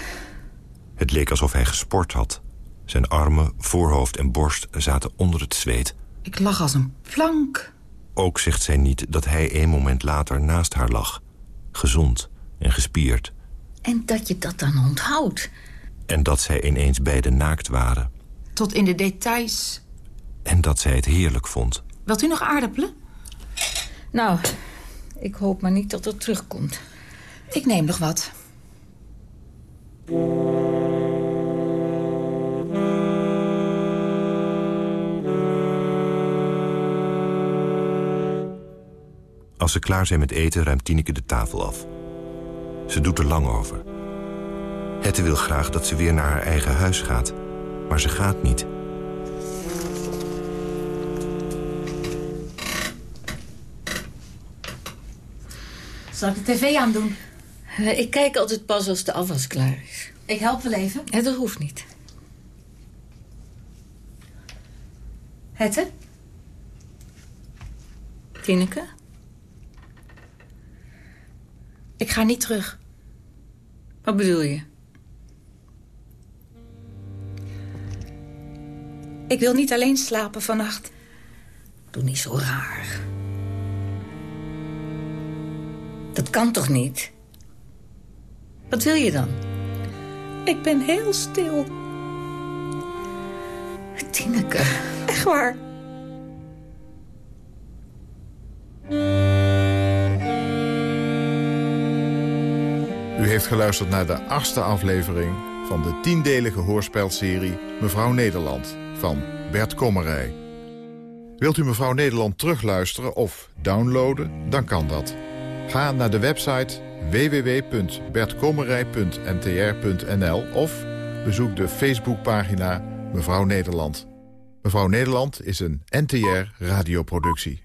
Het leek alsof hij gesport had. Zijn armen, voorhoofd en borst zaten onder het zweet. Ik lag als een plank. Ook zegt zij niet dat hij een moment later naast haar lag. Gezond en gespierd. En dat je dat dan onthoudt. En dat zij ineens beiden naakt waren. Tot in de details. En dat zij het heerlijk vond. Wilt u nog aardappelen? Nou, ik hoop maar niet dat het terugkomt. Ik neem nog wat. Als ze klaar zijn met eten, ruimt Tineke de tafel af. Ze doet er lang over. Hette wil graag dat ze weer naar haar eigen huis gaat. Maar ze gaat niet. Zal ik de tv aandoen? Eh, Ik kijk altijd pas als de afwas klaar is. Ik help wel even. Ja, dat hoeft niet. Hette? Tineke? Ik ga niet terug. Wat bedoel je? Ik wil niet alleen slapen vannacht. Doe niet zo raar. Kan toch niet? Wat wil je dan? Ik ben heel stil. Tineke. Echt waar. U heeft geluisterd naar de achtste aflevering van de tiendelige hoorspelserie Mevrouw Nederland van Bert Kommerij. Wilt u Mevrouw Nederland terugluisteren of downloaden, dan kan dat. Ga naar de website www.bertkommerij.ntr.nl of bezoek de Facebookpagina Mevrouw Nederland. Mevrouw Nederland is een NTR radioproductie.